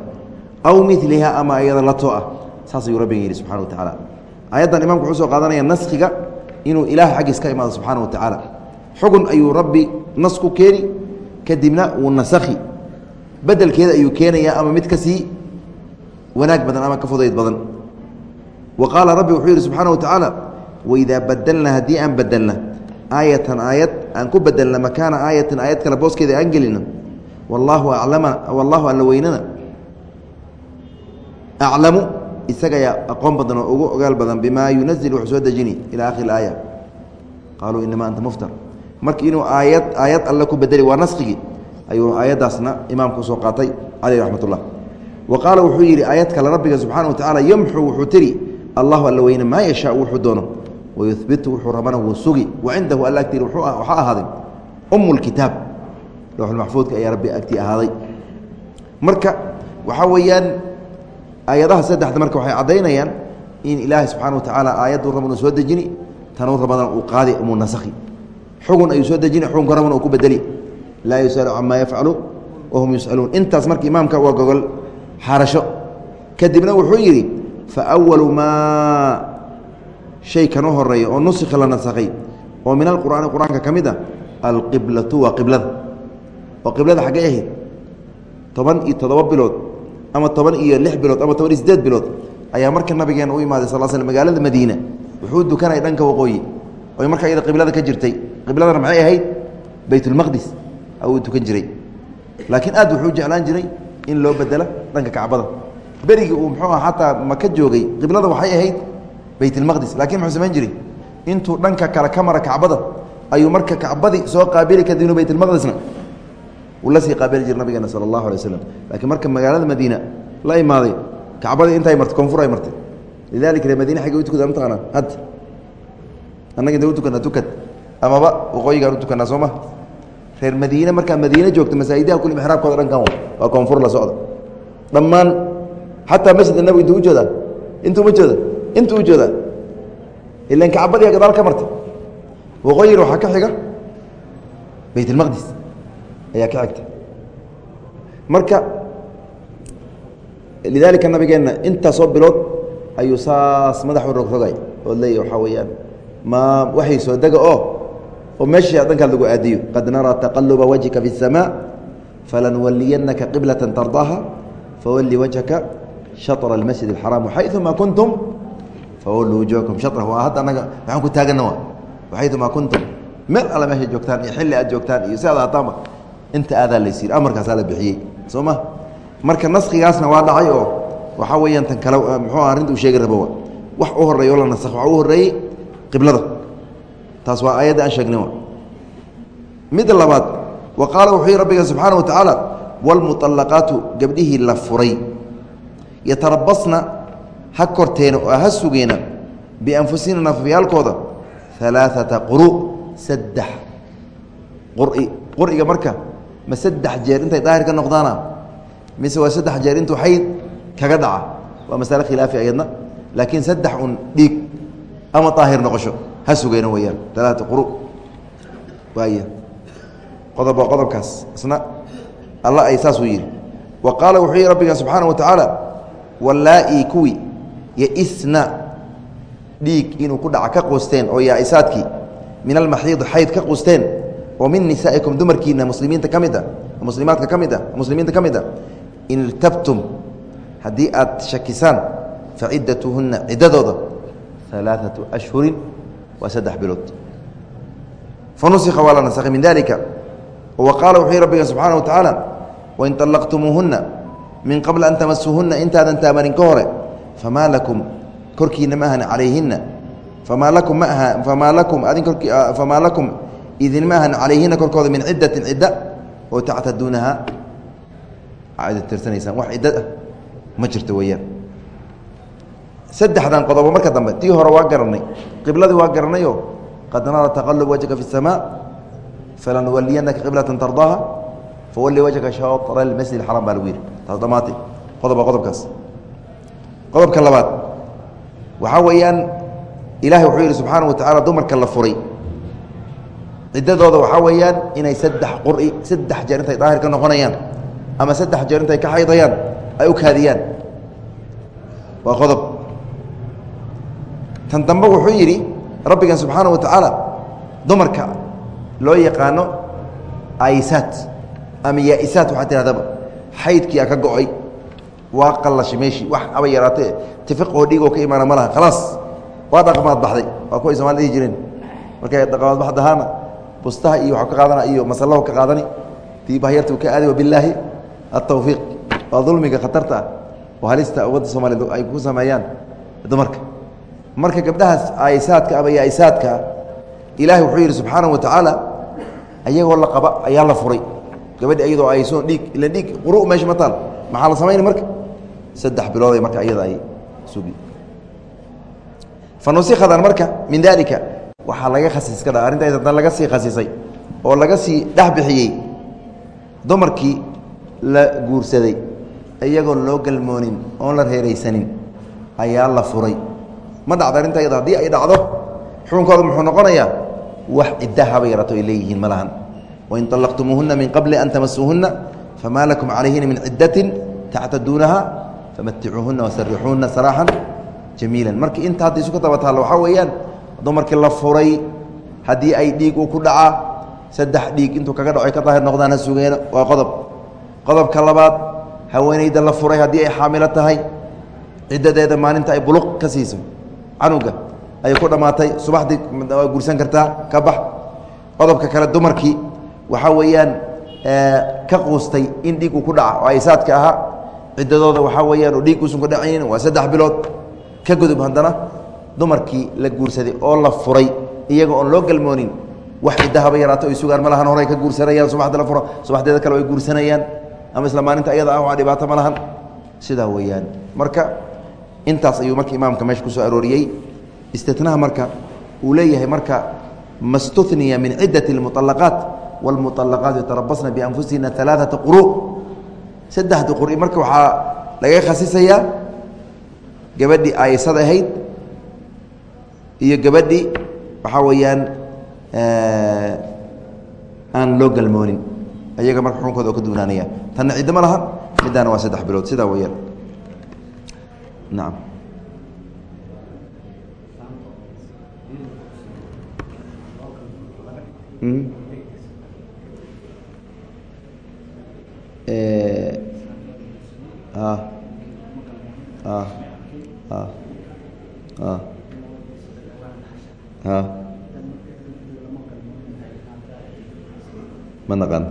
Aw milihaa ama ayada la too ah. Saas ayuu rabbiga yidhi subxana wa tacaala aayaddan imamku wuxuu soo qaadanaya naskhiga inuu ilaah xaggiis ka imaado subxaana wa tacaala xugun ayuu rabbi nas ku keeni kadibna uu nasakhi. Bedelkeeda ayuu keenayaa ama mid ka wanaag badan ama ka fudayd badan. Wa qaala rabbi wuxuu yidhi subxaana wa tacaala waidaa badelna haddii aan bedelna aayatan aayad aan ku bedelna makaana aayatin aayad kale booskeeda aan gelino. Wallaahu aclama wallaahu alla weynana. Aclamu isaga ayaa aqoon badan oo ugu ogaal badan bimaa yunazil wuxuu soo dejini ilaa akhiri aaya. Qaaluu inamaa anta muftar. Marka inuu aayad aayad alle ku bedeli waa naskigii ayuu aayaddaasna imaamku u soo qaatay caleyh raxmat wa qaala wuxuu yidhi aayad kale rabbiga subxaana wa tacala yamxu wuxuu tiri allahu alla weyne maa yashaau wuxuu doono wayuhbitu wuxuu rabana wuu sugi wa cindahu alla agtiir waxaa ahaaday umu lkitaab lowxulmaxfuudka ayaa rabbi agtii ahaaday marka waxaa weeyaan aayadaha saddexda marka waxay caddaynayaan in ilaahay subxaana wa tacaala aayaddu raban uu soo dejini tanuu rabadana uu qaadi muu nasakhi xugun ayuu soo dejini xugunka raban uu ku bedeli laa yusalu camaa yafcalu wahum yus'aluun intaas marka imaamka waa gogol xaarasho kadibna wuxuu yidhi fa awalu maa shay kan u horreeya oo nusikha la nasakhay oo min alqur'aani qur'aanka ka mid a alqiblatu waa qiblada oo qiblada xaggay ahayd. Toban iyo toddoba bilood ama toban iyo lix bilood ama toban iyo sideed bilood ayaa marka nabigeena u imaaday sal sl magaalada madiina. Wuxuu dukanaya dhanka waqooyi oy markaa iyada qiblada ka jirtay. Qibladana maxay ahayd? Baytulmaqdis uu tukan jiray. Laakiin aad wuxuu jeclaan jiray in loo bedelo dhanka kacbada berigii uu muxuu aha xataa maka joogay. Qiblada waxay ahayd baytulmaqdis. Lakiin muxuu samayn jiray? Intuu dhanka kale ka mara kacbada ayuu marka kacbadii soo qaabili kadibna baytulmaqdisna. Uu la sii qaabili jiray nabigeena sala allahu alay waslem laakiin marka magaalada madiina la imaaday kacbadii intay martay koonfur ay martay. Lidalika ree madiina xagga u tukada mataqaanaa hadda annaga inta u tukanaa tukad. Amaba waqooyigaan u tukanaa soo ma reer madiine markaa madiine joogta masaajidaha kulli mexraabkooda dhankan waa koonfur la socda. Dhammaan xataa masjidka nabiga intuu u joodaa intuu ma jooda intuu u joodaa ilan kacbadiia gadaal ka martay waqooyir waxaa ka xiga bayt اlmaqdis ayaa ka xigta marka lidaalika nabigeenna intaasoo bilood ayuu saas madaxu rogrogay oo leeya waxaa weeyaan ma waxay soo dega oo oo meesha dhankaad lagu aadiyo qad naraa taqaluba wajhika fi الsamاء falanuwaliyanaka qiblaة tardaaha fawali wajhaka shaطر اlmasjid الxaraam xayثuma kuntum faul wujuhakum shara waa hadda anaga waxaan ku taagana wa waxayumaa kuntum meel alla meesha joogtaan iyo xilli aad joogtaan iyo si aad hataanba inta aadaa laysiiyo amarkaasaa la bixiyey soo ma marka naskigaasna waa dhacay oo waxaa weeyaan tan kale muxuu ah arrinta uu sheegi rabowa wax u horreeyo la nasakh waxa u horreeyey qiblada taas waa aayadda aan sheegnay midda labaad wa qaala wuxuu yihi rabbiga subxaana wa tacaala waalmuطallaqaatu gabdhihii la furay yatarabasna ha korteena oo ha sugeena bianfusina nafyaalkooda alaaثata quru saddex. Quri quriga marka ma saddex jeer intay daahir ka noqdaana mise waa saddex jeer intuu xayd kaga dhaca? Waa masale khilaafi ayadna laakiin saddex un dhiig ama daahir noqosho ha sugeena weyaan alaata quru. Waaya qodob waa qodobkaas. Isna alla ay saasuu yidhi. Wa qaala wuxuu yihi rabbiga subxaana wa tacaala wallaa-ii kuwii yaisna dhiig inuu ku dhaca ka quusteen oo yaaisaadkii min almaxiidi xayd ka quusteen oo min nisaa'ikum dumarkiina muslimiinta ka mid a muslimaadka ka mid a muslimiinta ka mid a in irtabtum haddii aad shakisaan faciddatuhunna ciddadooda alaaثatu ashhurin waa saddex bilood. Fanusikha waa la nasakhay min dalika wa qaala wuxuu rabbiga subxaana wa tacaala wain طallaqtumuuhunna min qabli an tamasuuhunna intaadan taamarin ka hore famaa lakum korkiina ma ahan calayhina famaa lakum ma aha famaa lakum adin korki famaa lakum idinma ahan calayhina korkooda min ciddatin cidda oo tactaduunaha aada tirsanaysaan wax ciddad ah ma jirto weeyaan saddexdan qodobo marka dambe tii hore waa garanay qibladii waa garanayo qad nara taqalub wajhka fi الsama falanuwaliyanaka qiblata tardaaha fawali wajhka shaطra اmasjid اxaram baa lagu yidhi taas dhamaatay qodoba qodobkaas qodobka labaad. Waxaa weeyaan ilahay wuxuu yidhi subxaana wa tacaala dumarka la furay. Ciddadooda waxaa weeyaan inay saddex quri saddex jeer intay daahir ka noqonayaan ama saddex jeer intay ka xaydayaan ay u kaadiyaan. Waa qodob. Tan dambe wuxuu yidhi rabbigan subxaana wa tacaala dumarka loo yaqaano aisaat ama yaaisaat waxaa tihahdaba xaydkiia ka go'ay waa qallashay meeshii wax aba yaraatee tifiqoo dhiigoo ka imaana ma laha khalaas waa dhaqmaad baxday waa kuway somaali dhihi jireen. Markay dhaqmaad baxdahaana bustaha iyo waxaa ka qaadana iyo masalahu ka qaadani bahyarta ka aaday wabilaahi altawfiiq waa dulmiga khatarta ah oo halista ummadda soomaaliyed ay ku sameeyaan dumarka. Marka gabdhahaas aisaadka ama yaaisaadka ilaahay wuxuu yidhi subxaana wa ayagoo la qaba ayaa la furay. Gabadhi ayadoo ayso dhiig ila dhiig quru meesha ma taal. Maxaa la samayna marka saddex bilooday marka ayada ay sugi fanusikhadan marka min dalika waxaa laga khasiis ka dha arrintaas laga sii khasisay oo laga sii dhex bixiyey dumarkii la guursaday iyagoon loo galmoonin oon la reeraysanin ayaa la furay. Ma dhacdo arrinta ayada haddii ay dhacdo xukunkooda muxuu noqonayaa wax ciddahaba yarato ay leeyihiin ma lahan. Wain طallaqtumuuhuna min qabli an tamasuuhuna famaa lakum calayhina min ciddatin famaticuuhuna wasarixuuna saraaxan jamiila marka inta hadda isu daba taalla waxaa weeyaan dumarkii la furay haddii ay dhiig uu ku dhacaa saddex dhiig intuu kaga dhaco ay ka daahir noqdaan ha sugeeno waa qodob qodobka labaad haweeneyda la furay haddii ay xaamilo tahay ciddadeeda maalinta ay buluq ka siiso canuga ayay ku dhammaatay subaxdii waa guursan kartaa ka bax qodobka kale dumarkii waxaa weeyaan ka quustay in dhiig uu ku dhaca oo aysaadka ahaa ciddadooda waxaa weeyaan oo dhiig uusan ku dhacaynin waa saddex bilood ka gudub haddana dumarkii la guursaday oo la furay iyaga oon loo galmoonin wax ciddahaba yaraato ay sugaan ma lahan horay ka guursanayaan subaxda la furo subaxdeeda kale ay guursanayaan ama isla maalinta ayada ah waa dhibaato ma lahan sidaa weeyaan marka intaas ayuu marka imaamka meesha ku soo arooriyey istitnaha marka uu leeyahay marka ma stuniya min ciddati اlmuطalaqaat wاlmuطalaqaat yatarabasna bianfusihina alaaثata quru saddexda quri marka waxaa laga khasisayaa gabadhii aysad ahayd iyo gabadhii waxaa weeyaan aan loo galmoonin ayaga marka xukunkooda oo ka duwnaanaya tanna ciddo ma laha middaana waa saddex bilood sidaa weyaan nacam ma naqaan?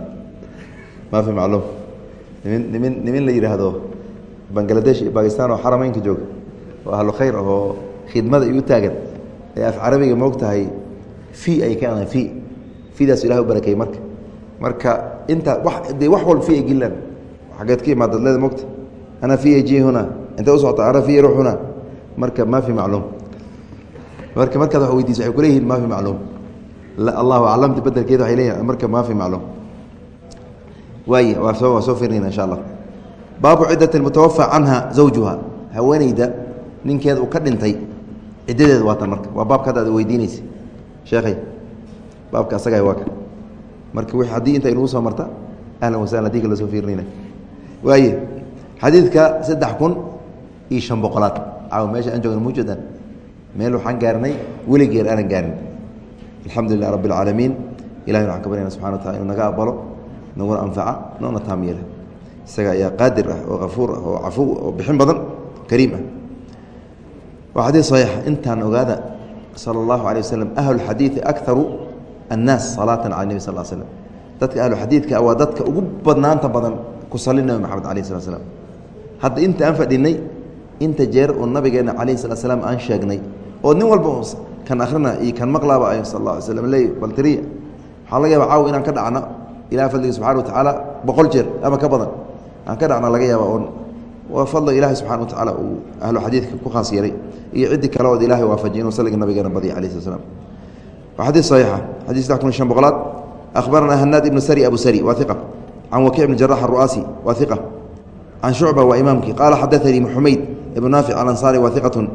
Ma fi macluum. Nimin nimin nimin la yidhaahdo bangladesh iyo bakistan oo xarameynka jooga oo ahlu khayr oo khidmada igu taagan ee af carabiga moog tahay fi ay ka fi fidaas ilahay u barakeyey marka. Marka inta dee wax walba fi ay gilaan xageed ka imaad dadleeda mogta ana fi ji huna intay u socota ana fi ruux huna marka ma fi macluum. Marka markaad wax weydiisa waxay kuleeyihiin ma fi macluum. Allahu aclamta bedelkeeda waxay leeyihiin marka ma fi macluum. Waay waa soo waa soo firinayna insha allah. Baabu ciddat mutawafa canha zawjuha. Haweeneyda ninkeeda uu ka dhintay ciddadeeda waa tan marka. Waa baabka hadda ad weydiinaysa sheekhay baabka asaga waa ka marka haddii inta inugu soo marta ahlan wasahlan haddii kala soo fiirinayna waaye xadiidka saddex kun iyo shan boqolaad. Caaw meesha aan joogna mujeedaan meel waxaan gaarnay weligeer aanan gaarin. Alxamdu lilah rabbi اlcaalamiin ilahi waxaan ka baryana subxana wa tacala inuu naga aqbalo naguna anfaca noona taam yeela isaga ayaa qaadir ah oo kafuur ah oo cafuw oo bixin badan kariim ah. Waa xadiid saxiixa intaan ogaada sala allahu alay waslm ahlu xadiidi akaru annaas salaata cala nebi sal slm dadka ahlu xadiidka waa dadka ugu badnaanta badan ku sali nebi maxamed alayh slat slam hadda inta aan fadhinay inta jeer oo nabigeena calayh slat slam aan sheegnay oo nin walba kan akhrina iyo kan maqlaaba ay sal alla slam leey baltiriya waxaa laga yaaba caaw inaan ka dhacno ilaha fadliga subxana wa tacaala boqol jeer ama ka badan aan ka dhacna laga yaaba oon waa fadliga ilahi subxana wa tacaala uu ahlu xadiidka ku khaas yeelay iyo ciddi kale ood ilahay waafajiy inuu salliga nabigeena badiya alayh slat slam waa xadiid saxiixa xadid saddex kun iyo shan boqolaad akhbarana hanaad ibnu sari abu sari. Waa iqa can wakiic bni jarax aru'aasi waa iqa can shucba waa imaamkii qaala xadaanii xumayd ibnu naafic alansaari waa iqatun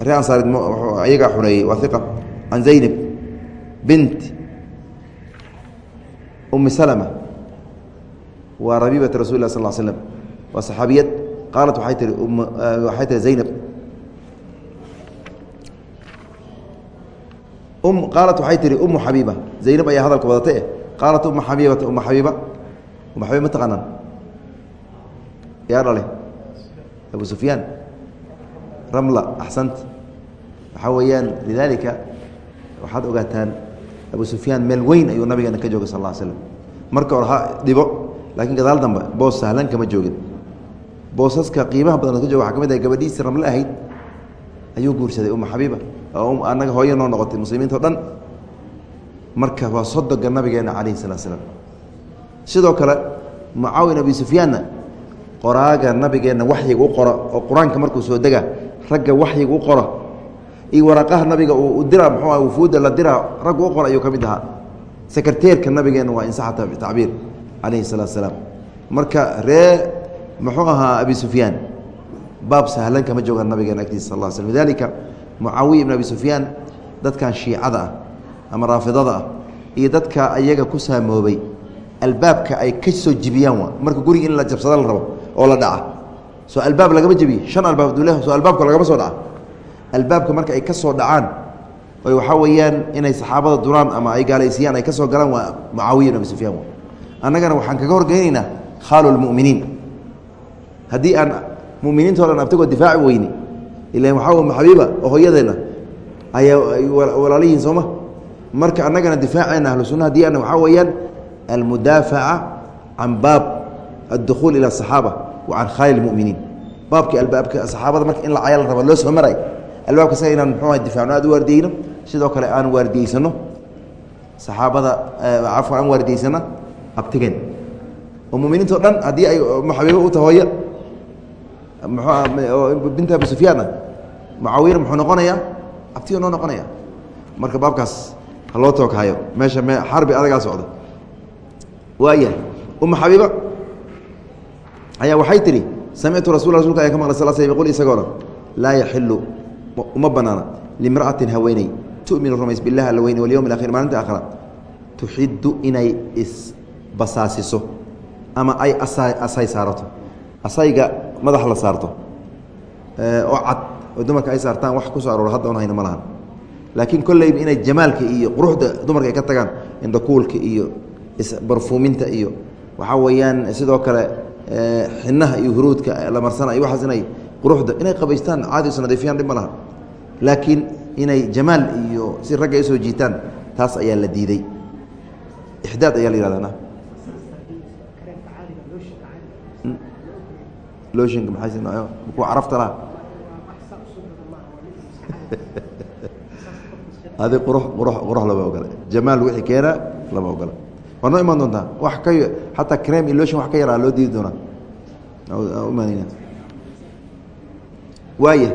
ree ansaarid ayagaa xuneeyey waa iqa can zaynab bint umi salma waa rabiibat rasul lah sal slm waa saxaabiyad qaalat waxay tihi zaynab qaalat waxay tihi umu xabiiba zaynab ayaa hadalka wadata eh. Qaalat uma xabiibata uma xabiiba uma xabiib ma taqaanaan? Yaa dhale abu sufyaan. Ramla axsant. Waxaa weeyaan lidaalika waxaad ogaataan abu sufyaan meel weyn ayuu nabigeena ka joogay sal slam marka hore ha dhibo laakiin gadaal dambe boos sahlan kama joogin. Boosaska qiimaha badan ka joga waxa ka mid ah gabadhiisii ramle ahayd ayuu guursaday uma xabiiba oo annaga hooyo noo noqotay muslimiinta o dhan marka waa sodoga nabigeena calayhi salaat slaam sidoo kale mucaawin abi sufyaanna qoraaga nabigeenna waxyiga u qora oo qur'aanka markuu soo dega ragga waxyiga u qora iyo waraqaha nabiga uu dira muxuu ah wufuudda la dira ragga u qora ayuu ka mid ahaa. Sekreteerka nabigeenna waa insaxa tacbiir calayhi salaatu salaam. Marka ree muxuu ahaa abi sufyaan baab sahlan kama joogaan nabigeena agtiisa sal l slm lidalika mucaawiya ibn abi sufyaan dadkan shiicada ah ama raafidada ah iyo dadka ayaga ku saamoobay. Albaabka ay ka soo jibiyaan waa marka guriga in la jabsada la rabo oo la dhaca. Soo albaab lagama jebiye shan albaab dule soo albaabka lagama soo dhaca. Albaabka marka ay ka soo dhacaan oy waxaa weeyaan inay saxaabada duraan ama ay gaalaysiiyaan ay ka soo galaan waa mucaawiya ibn abi sufyaan wa annagana waxaan kaga horgeynaynaa khaalu lmu'miniin haddii aan muminiinto dhan abtagoo difaaci weyne ilan waxaa maxabiiba oo hooyadeenna ayaa walaalihiin sooma marka annagana difaaceena ahlu sunna haddii ana waxaa weeyaan almudaafaca can baab addukuul ila asaxaaba wa can khaali lmuminiin baabkii albaabka saxaabada marka in la caya la raba loo soo maray. Albaabka saga inaan muxuu difacno aad u waardiyeyno sidoo kale aan waardiyeysano saxaabada cafwan aan waardiyeysano abtigeen oo muminiinto dhan haddii ay maxabiibo u taha hooya binta abi sufyaanna mucaawiyana muxuu noqonayaa abtiga noo noqonaya. Marka baabkaas ha loo tooghayo meesha me xarbi adagaa socda. Waaya uma xabiiba ayaa waxay tihi samictu rasul rasulka ayaa ka maqlay sal sl yqul isagoona laa yaxilu uma banaana limra'atin haweeney tu'minu rumays billahi alla weyne walyowm alakhir maalinta aakhira tuxiddu inay isbasaasiso ama ay asay saarato asayga madax la saarto oo cad oo dumarka ay saartaan wax ku soo aroora hadda on hayna ma lahan. Laakiin kolleyba inay jamaalka iyo quruxda dumarka ay ka tagaan indakuulka iyo isbarfuuminta iyo waxaa weeyaan sidoo kale xinaha iyo huruudka la marsana iyo waxaas inay quruxda inay qabaystaan caadi isu nadiifiyaan dhib ma laha laakiin inay jamaal iyo si ragga ay jiitaan taas ayaa la diiday. Ixdaad ayaa la yihahdaa looshinka maxay kuwa carafta laha adi qurux qurux qurux lama ogola. Jamaal wixii keena lama ogola. Waa noo imaan doontaa? Wax ka xataa crem iyo lotion wax ka yaraa loo diidi doonaa? Umaanayna waaya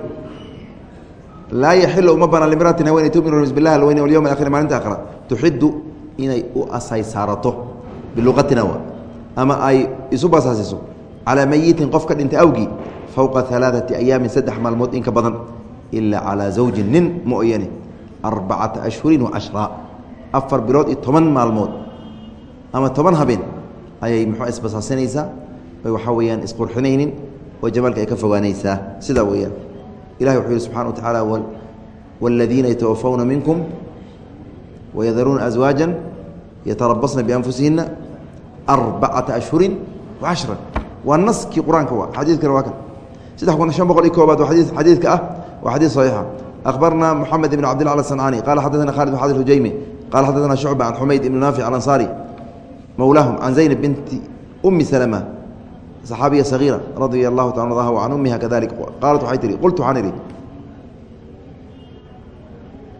laa yaxilu uma banaan limraatin haweeney tuminu billahi alweyne walyowm alakhir maalinta akhra tuxiddu inay u asay saarato biluqatina ama ay isu basaasiso calaa meyitin qof ka dhintay awgii fowqa alaaثati ayaamin saddex maalmood in ka badan ilaa calaa zawjin nin mooyane arbacata ashhurin wacashraa afar bilood iyo toban maalmood. Ama toban habeen ayay muxuu isbasaasinaysaa oy waxaa weeyaan isqurxinaynin oo jamaalka ay ka fogaanaysaa. Sidaa weeyaan. Ilahi wuxuu yihi subxana wa tacaala wاladiina yatawafawna minkum wayadaruuna aswaaja yatarabasna bianfusihina arbacata ashhurin wacashra waa naskii qur'aanka wa xadiidkana waa kan. Saddex kun shan boqol iyo koobaad waa xadiidka ah waa xadiid saxiixa. Akhbarna moxamed ibn cabdillah alsancaani qala xaddaana khalid bn xaadi hujaymi qala xaddaana shucba an xumayd ibn naafic alansaari mowlaahum can zaynab binti umi salma saxaabiya sagiira radia allahu taala adaha wa can ummiha kadalik qaalat waxay tihi qultu waxaan idhi.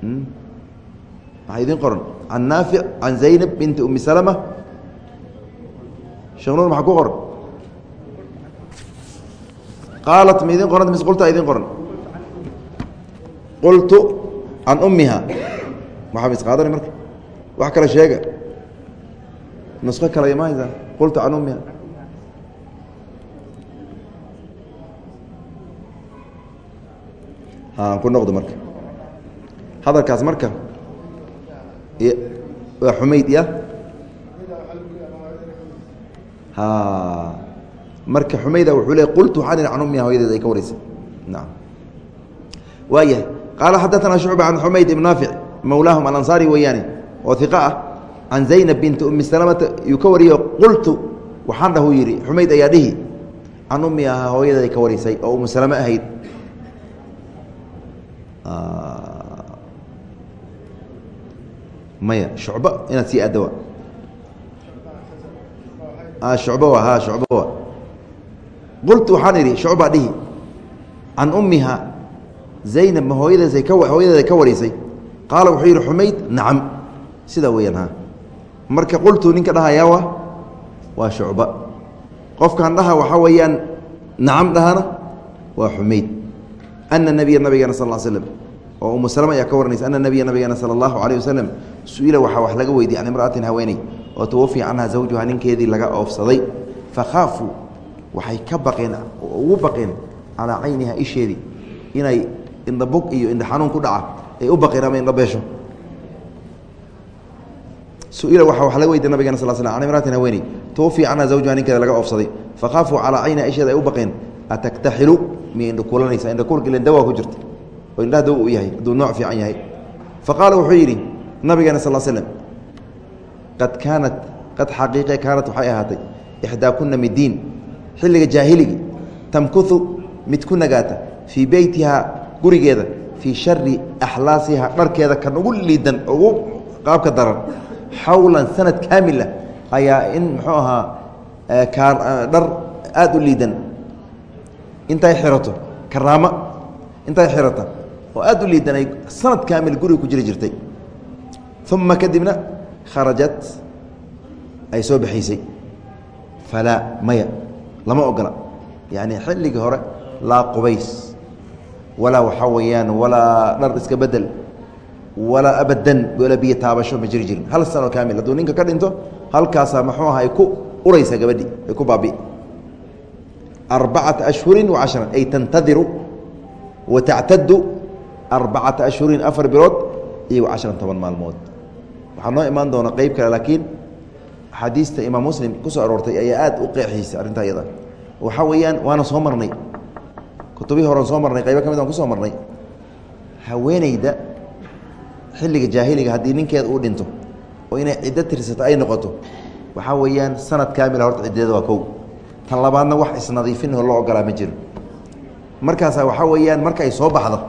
Hmm? Waxaa idiin qoran can naafic can zaynab binti umi salma sheekh nuur maxaa ku qoran? Qaalat ma idin qoran mise qulta idin qoran qultu can ummiha maxaa mis qaadani marka wax kale sheega nusqo kale ima haysaa qultu can ummiha haan ku noqdo marka hadalkaas marka waa xumayd ya marka xumayda wuxuu le qultu waxaan ihi can ummiha hooyadeed ay ka wareysay naam. Waayahay qaala xadaثana shucba can xumayd ibn naafic mowlaahum alansaari weeyaane oo iqa ah can zaynab binti umi salamata yuu ka wariyo qultu waxaan dhahuu yidhi xumayd ayaa dhihi can ummi ahaa hooyadeed ka wareysay oo umu salame ahayd. Maya shucba inaad sii addawa shucba ha shucba qultu waxaan idhi shucbaa dhihi can ummiha zaynab ma ka wareysay qaala wuxuu yidhi xumayd nacam. Sidaa weeyaan ha marka qultu ninka dhahayaa wa? Waa shucba qofkan dhaha waxaa weeyaan nacam dhahana waa xumayd. Ana nabiya nabigeena sal l slm oo umu salama ayaa ka waranaysa ana nabiya nabigeena sala allahu calayh wasalam su'ila waxaa wax laga weydiye can imra'atin haweeney oo tawafiya canha zawjuha ninkeedii laga oofsaday. Fakhaafuu waxay ka baqeen ugu baqeen calaa cayniha isheedii inay indhabog iyo indha xanuun ku dhaca ay u baqeen ama indhabeesho su'ila waxaa wax laga weydiye nabigena sal slam can imra'atin haweeney tawafiya canha zawjuha ninkeeda laga oofsaday fakhaafuu calaa cayniha isheeda ay u baqeen ataktaxilu miyay indhakuulanaysaa indhakuulka ilan dawaa ku jirta oo indhaha daw u yahay hadduu nooc fiican yahay. Faqaala wuxuu yidhi nabigeena sal slm qad kaanat qad xaqiiqe kaanat waxay ahaatay ixdaakuna midiin xilliga jaahiligi tamkuhu mid ku nagaata fii beytihaa gurigeeda fii shari axlaasiha dharkeeda kan ugu liidan ugu qaabka daran xawlan sanad kaamila ayaa in muxuu ahaa dhar aada u liidan. Intay xirato karaamo intay xirata oo aada u liidan ay sanad kaamil guriga ku jiri jirtay. Uma kadibna kharajat ay soo baxaysay falaa maya lama ogola. Yacni xilligii hore laa qubays. Walaa waxaa weeyaan walaa dhar iska bedel. Walaa abadan walaa biyo taabasho ma jiri jirin. Hal sanoo kaamil hadduu ninka ka dhinto halkaasaa muxuu aha ay ku uraysa gabadhi ay ku baabi. Arbacata ashhuri wacashran ay tantadiru wa tactadu arbacata ashhurin afar bilood iyo casharan toban maalmood. Waxaa noo imaan doona qeyb kale laakiin axaadiista imaam muslim ku soo aroortay ayaa aad u qeexiysa arrintaa iyada waxaa weeyaan waana soo marnay. Kutubihii horan soo marnay qaybo ka mid aan ku soo marnay. Haweeneyda xilliga jaahiliga haddii ninkeeda uu dhinto oo inay ciddo tirsato ay noqoto waxaa weeyaan sanad kaamila horta ciddeeda waa kow. Tan labaadna wax isnadiifinoo loo ogolaa ma jiro. Markaasa waxaa weeyaan marka ay soo baxdo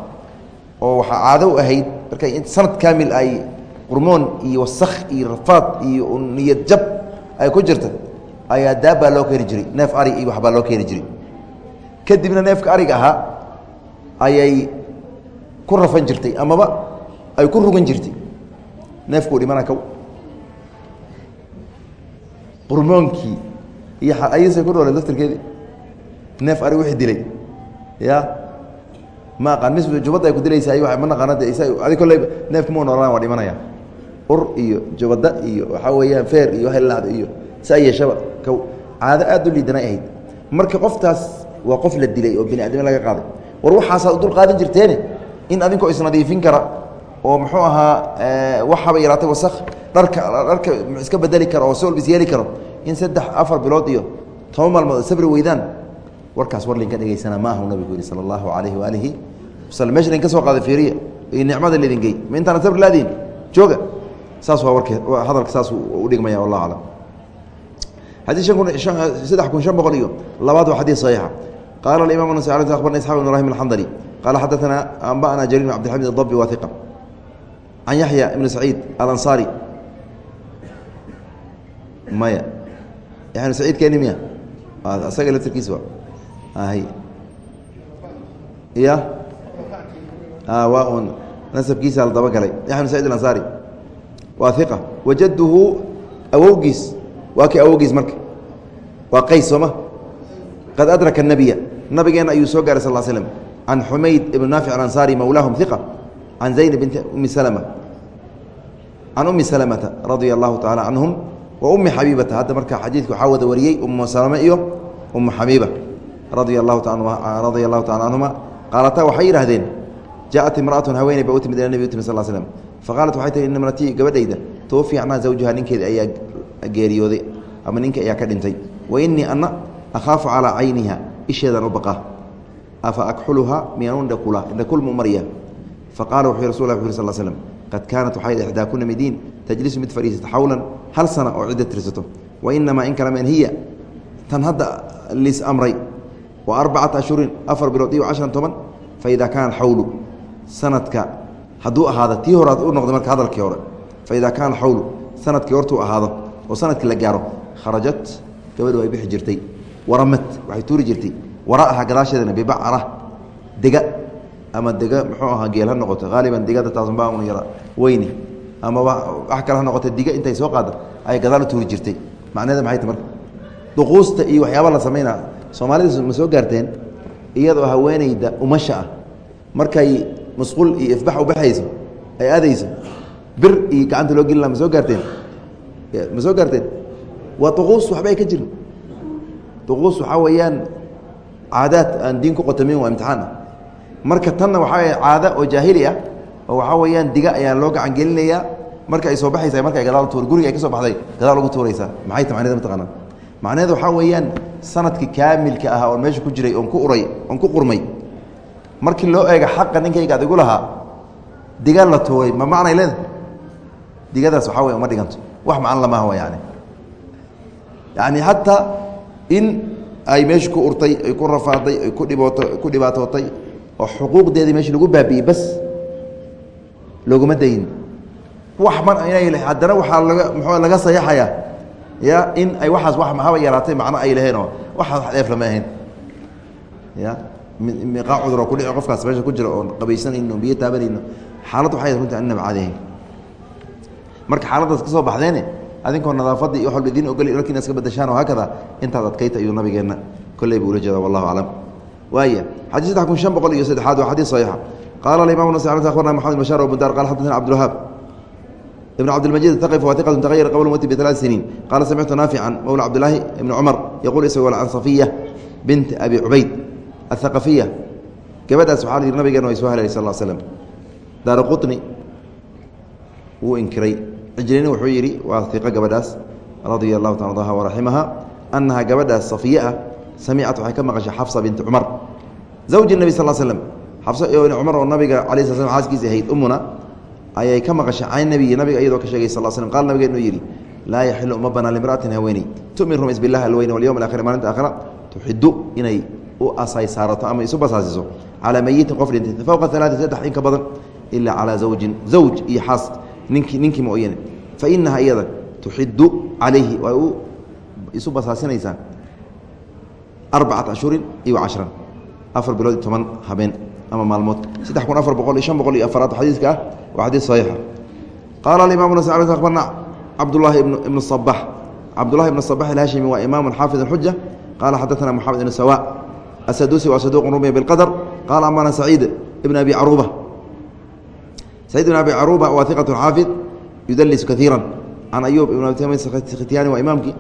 oo waxaa caado u ahayd markay sanad kaamil ay qurmoon iyo wasakh iyo rafaad iyo niyad jab ay ku jirta ayaa daabbaa loo keeni jiray neef ari iyo waxbaa loo keeni jiray. Kadibna neefka ariga ahaa ayay ku rafan jirtay amaba ay ku rugan jirtay. Neefkuu dhimana kow qurmoonkii iyo ayse ku dhooleen laftirkeedii neef ari wixii dilay ya ma aqaan mis jubadda ay ku dilaysa ay ma naqaana de adi kolley neefka ma noolaan waa dhimanaya ur iyo jubadda iyo waxaa weeyaan feer iyo lalaado iyo saa yeeshaba caado aad u liidanay ahayd. Marka qoftaas waa qof la dilay oo bini aadami laga qaaday war waxaasaad u dul qaadan jirteene in adinkoo isnadiifin kara oo muxuu ahaa waxaba yaraatay wasak dharka dharka iska bedeli kara oo si walba is yeeli karo in saddex afar bilood iyo toban maalmood sabri weydaan warkaas war linka dhegeysana ma ahu nabigu yihi sala allahu alayhi waalihi waslm meesha lain ka soo qaaday fiiriya iyo nicmada laydin gey. Ma intaana sabri laadiin jooga saas waa warkee hadalka saas u dhigmaya wallah aclam. Xadii an kun saddex kun shan boqol iyo labaad waa xadiis saxiixa. Qaala alimam nas abarna isxaq ibn ibrahim alxandali. Qaala xadaanaa anba'ana jariir cabdilxamid adabi wa iqa can yaxya ibni saciid alansaari. Maya. Yan saciid keni miya? Isaga laftarkiis wa ahy ya waa un nasabkiisa la dabagalay. Yaxya ibn saciid alansaari waa iqa wajaduhu awowgiis. Waa kii awowgiis marka. Waa qays sooma qad adraka nabiya nabigeenna ayuu soo gaaray sal slm can xumayd ibn naafic alansaari mowlaahum iqa can zayn binti umi salma can umi salmata radia allahu tacala canhum wa ummi xabiibata hadda marka xadiidka waxaa wada wariyey umu salme iyo umu xabiiba radia allahu taala canhuma qaalataa waxay yidhaahdeen jaءat imraatu haweeney ba u timid ila nabig u timid sal slm faqaalat waxay tihi imratii gabadhayda tawafii canha zawjaha ninkeeda ayaa geeriyooday ama ninka ayaa ka dhintay wa inii ana akhaafu calaa cayniha isheedan u baqaa afa akxuluha miyaan indhakula indhakulma marya faqala wuxuu rasul lah sl slm qad kaanat waxay ixdaakuna midiin tajlisu mid fadhiisata xawlan hal sana oo cidda tirsato wa inamaa in kalamen hiya tan hadda lis amray wa arbacata ashhurin afar bilood iyo cashan toban faida kaana xawlu sanadka hadduu ahaado tii horaad u noqday marka hadalkii hore. Faida kaana xawlu sannadkii hortuu ahaado oo sannadkii la gaaro kharajat gabadhu ay bixi jirtay. Waramad waxay tuuri jirtay. Waraaha gadaasheedana bibacra dega. Ama dega muxuu ahaa geel ha noqoto. Haaliban digada taasubaa un yara. Weyni. Ama wax kale ha noqoto diga intay soo qaada ayay gadaal u tuuri jirtay. Macneeda maxay ta marka? Duquusta iyo waxyaaba la samaynaa soomaalida ma soo gaarteen? Iyadoo haweeneyda umasha ah. Markay musqul iyo ifbax ubaxayso ay aadayso bir iyo gacanta loo gelin laha ma soo gaarteen? Ma soo gaarteen? Waa duquus waxba ay ka jirin. Duquus waxaa weeyaan caadaad aan diin ku qotamin waa imtixaan. Ah marka tanna waxaa caado oo jaahili ah oo waxaa weeyaan diga ayaa loo gacan gelinayaa marka ay soo baxaysa marka ay gadaal tuur guriga ay ka soo baxday gadaal ugu tuuraysaa maxay ta macneda mataqaanaa macnaheedu waxaa weeyaan sannadkii kaamilka ahaa oon meesha ku jiray oon ku uray oon ku qurmay markii loo eega xaqa ninkayga ad igu lahaa diga la tuuray ma macnay leeda digadaas waxaa wey uma dhiganto. Wax macan lamaaha wa yani. Yani hataa in ay meesha ku urtay ay ku rafaaday ay ku dhibooto ku dhibaatootay oo xuquuqdeedii meesha lagu baabi'ey bas looguma dayin. Wax man inay haddana waxaa laga muxuu laga sayaxayaa ya in ay waxaas wax haba yaraatay macno ay laheenoo waxaas wax dheef lama ahayn. Ya miqaa cudur oo kudhici qofkaas meesha ku jira oon qabaysanayno biyo taabanayno xaalad waxay runta annaba caadahayn marka xaaladdaas ka baxdeene adinkoo nadaafadii iyo walba idiin ogol lkiina iska badashaan oo haakada intaad adkayta ayuu nabigeenna kolley buu ula jeeda wallahu aclam. Waaya xadii saddex kun shan boqol iyo saddexaad waa xadiis saxiixa qaala alimam nas abarna maxamed bashaar bundar qala xaddaثna cabdulwahaab cabdilmajid aqif wa iqatu tagayar qabla mowti bialaث siniin. Qaala samictu naafican mowla cabdilaahi ibni cumar yaquul isagoo can safiya bint abi cubayd athaqafiya gabadhaas waxaa la yidhi nabigeena way soo halayay sal slm daara quطni wuu inkiray cijlini wuxuu yidhi waa iqo gabadhaas radia allahu ta ardaha waraximaha annahaa gabadhaas safiye ah samicat waxay ka maqashay xafsa binti cumar zawji nebi sal slm xafsa cumar oo nabiga ala sl sl xaaskiisa ahayd umuna ayay ka maqashay can nabiyi nabiga iyadoo ka sheegay sal slm qaal nabiga inuu yidhi laa yaxilu uma banaan limra'atin haweeney tumin rumays billahi alweyne walyowm alaakhir maalinta aakhira tuxidu inay u asay ama isu basaasiso calaa meyitin qof dhintay fowqa alaati saddex in ka badan ilaa calaa zawjin zawj iyo xaas ninkii ninkii mooyane fa inaha iyada tuxidu calayhi way u isu basaasinaysaa arbacat ashhurin iyo cashran afar bilood iyo toban habeen ama maalmood. Saddex kun afar boqol iyo shan boqol iyo afaraad xadiiska ah waa xadiis saxiixa. Qaala alimaam nas abarna cabdullaahi ibnu sabax cabdullahi ibn sabax alhashimi waa imaamu xaafid xuja qaala xadaثana moxamed ibn sawa waa saduq rumiya biاlqadr qaala amana saciid ibn abi caruba saciid ibn abi caruba waa iqat xaafid yudlis kaiira can ayub ibn khityaani waa imaamkii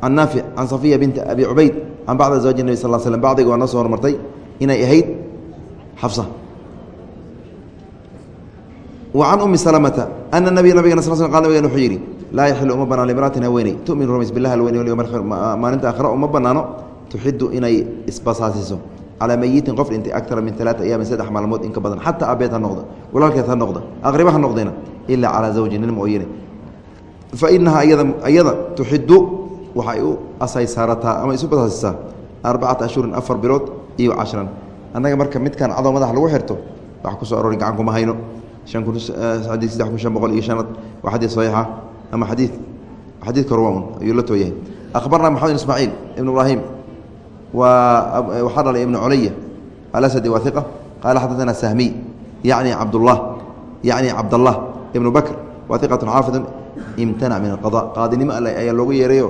can naafic can safiya binti abi cubayd can bacd azwaaji nebi sal slm bacdiga waa noo soo hormartay inay ahayd wa can umi salamata ana nabiy nabigana sal sl qal nabigana wuxuu yidhi laa yaxilu uma banaan limraatin haweeney tumin rumays alweyne walyowm alkhir maalinta aakhira uma banaano tuxidu inay isbasaasiso. Calaa meyitin qof dhintay akara min alaaa ayaamin saddex maalmood in ka badan. Xataa abeed ha noqda walaalkeed ha noqda aqriba ha noqdayna ilaa calaa zawji nin mooyane fa inahaa iyada tuxidu waxay u asay saarataa ama isu basaasisaa arbacata ashhurin afar bilood iyo cashran. Annaga marka midkan cadoo madax lagu xirto wax ku soo aroori gacan kuma hayno. An kun saddex kun shan boqol iyo shanad waa xadiid saxiixa ama xadii xadiidka horwan ayuu la tooyahay. Akhbarna maxamed ismaaciil ibn ibraahim waxaa dhalay ibn culaya alasadi waa iqa qaala xadaثana sahmiy yacni cabdullah yacni cabdallah ibnu bakr waa iqatu xaafidu imtanac min alqada qaadinimo alle ayaa loogu yeerayo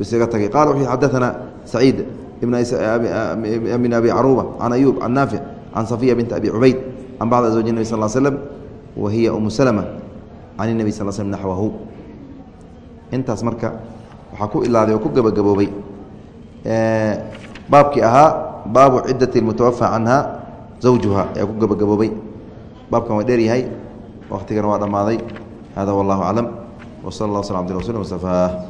isaga tagay qala wuxuu xadaثana saciid min abi caruba can ayub can naafic can safiya binti abi cubayd can bacd azwaji nebi sal slm wa hiya umu slma can nebi sal slm naxwahu intaas marka waxaa ku ilaaday oo ku gebagaboobay baabkii ahaa baabu cidati mutawafa canha zawjuha ayaa ku gebagaboobay baabkan waa dheer yahay waktigana waa dhammaaday. Hada wallahu aclam. W sal اllah sl abdi rasul mustafaa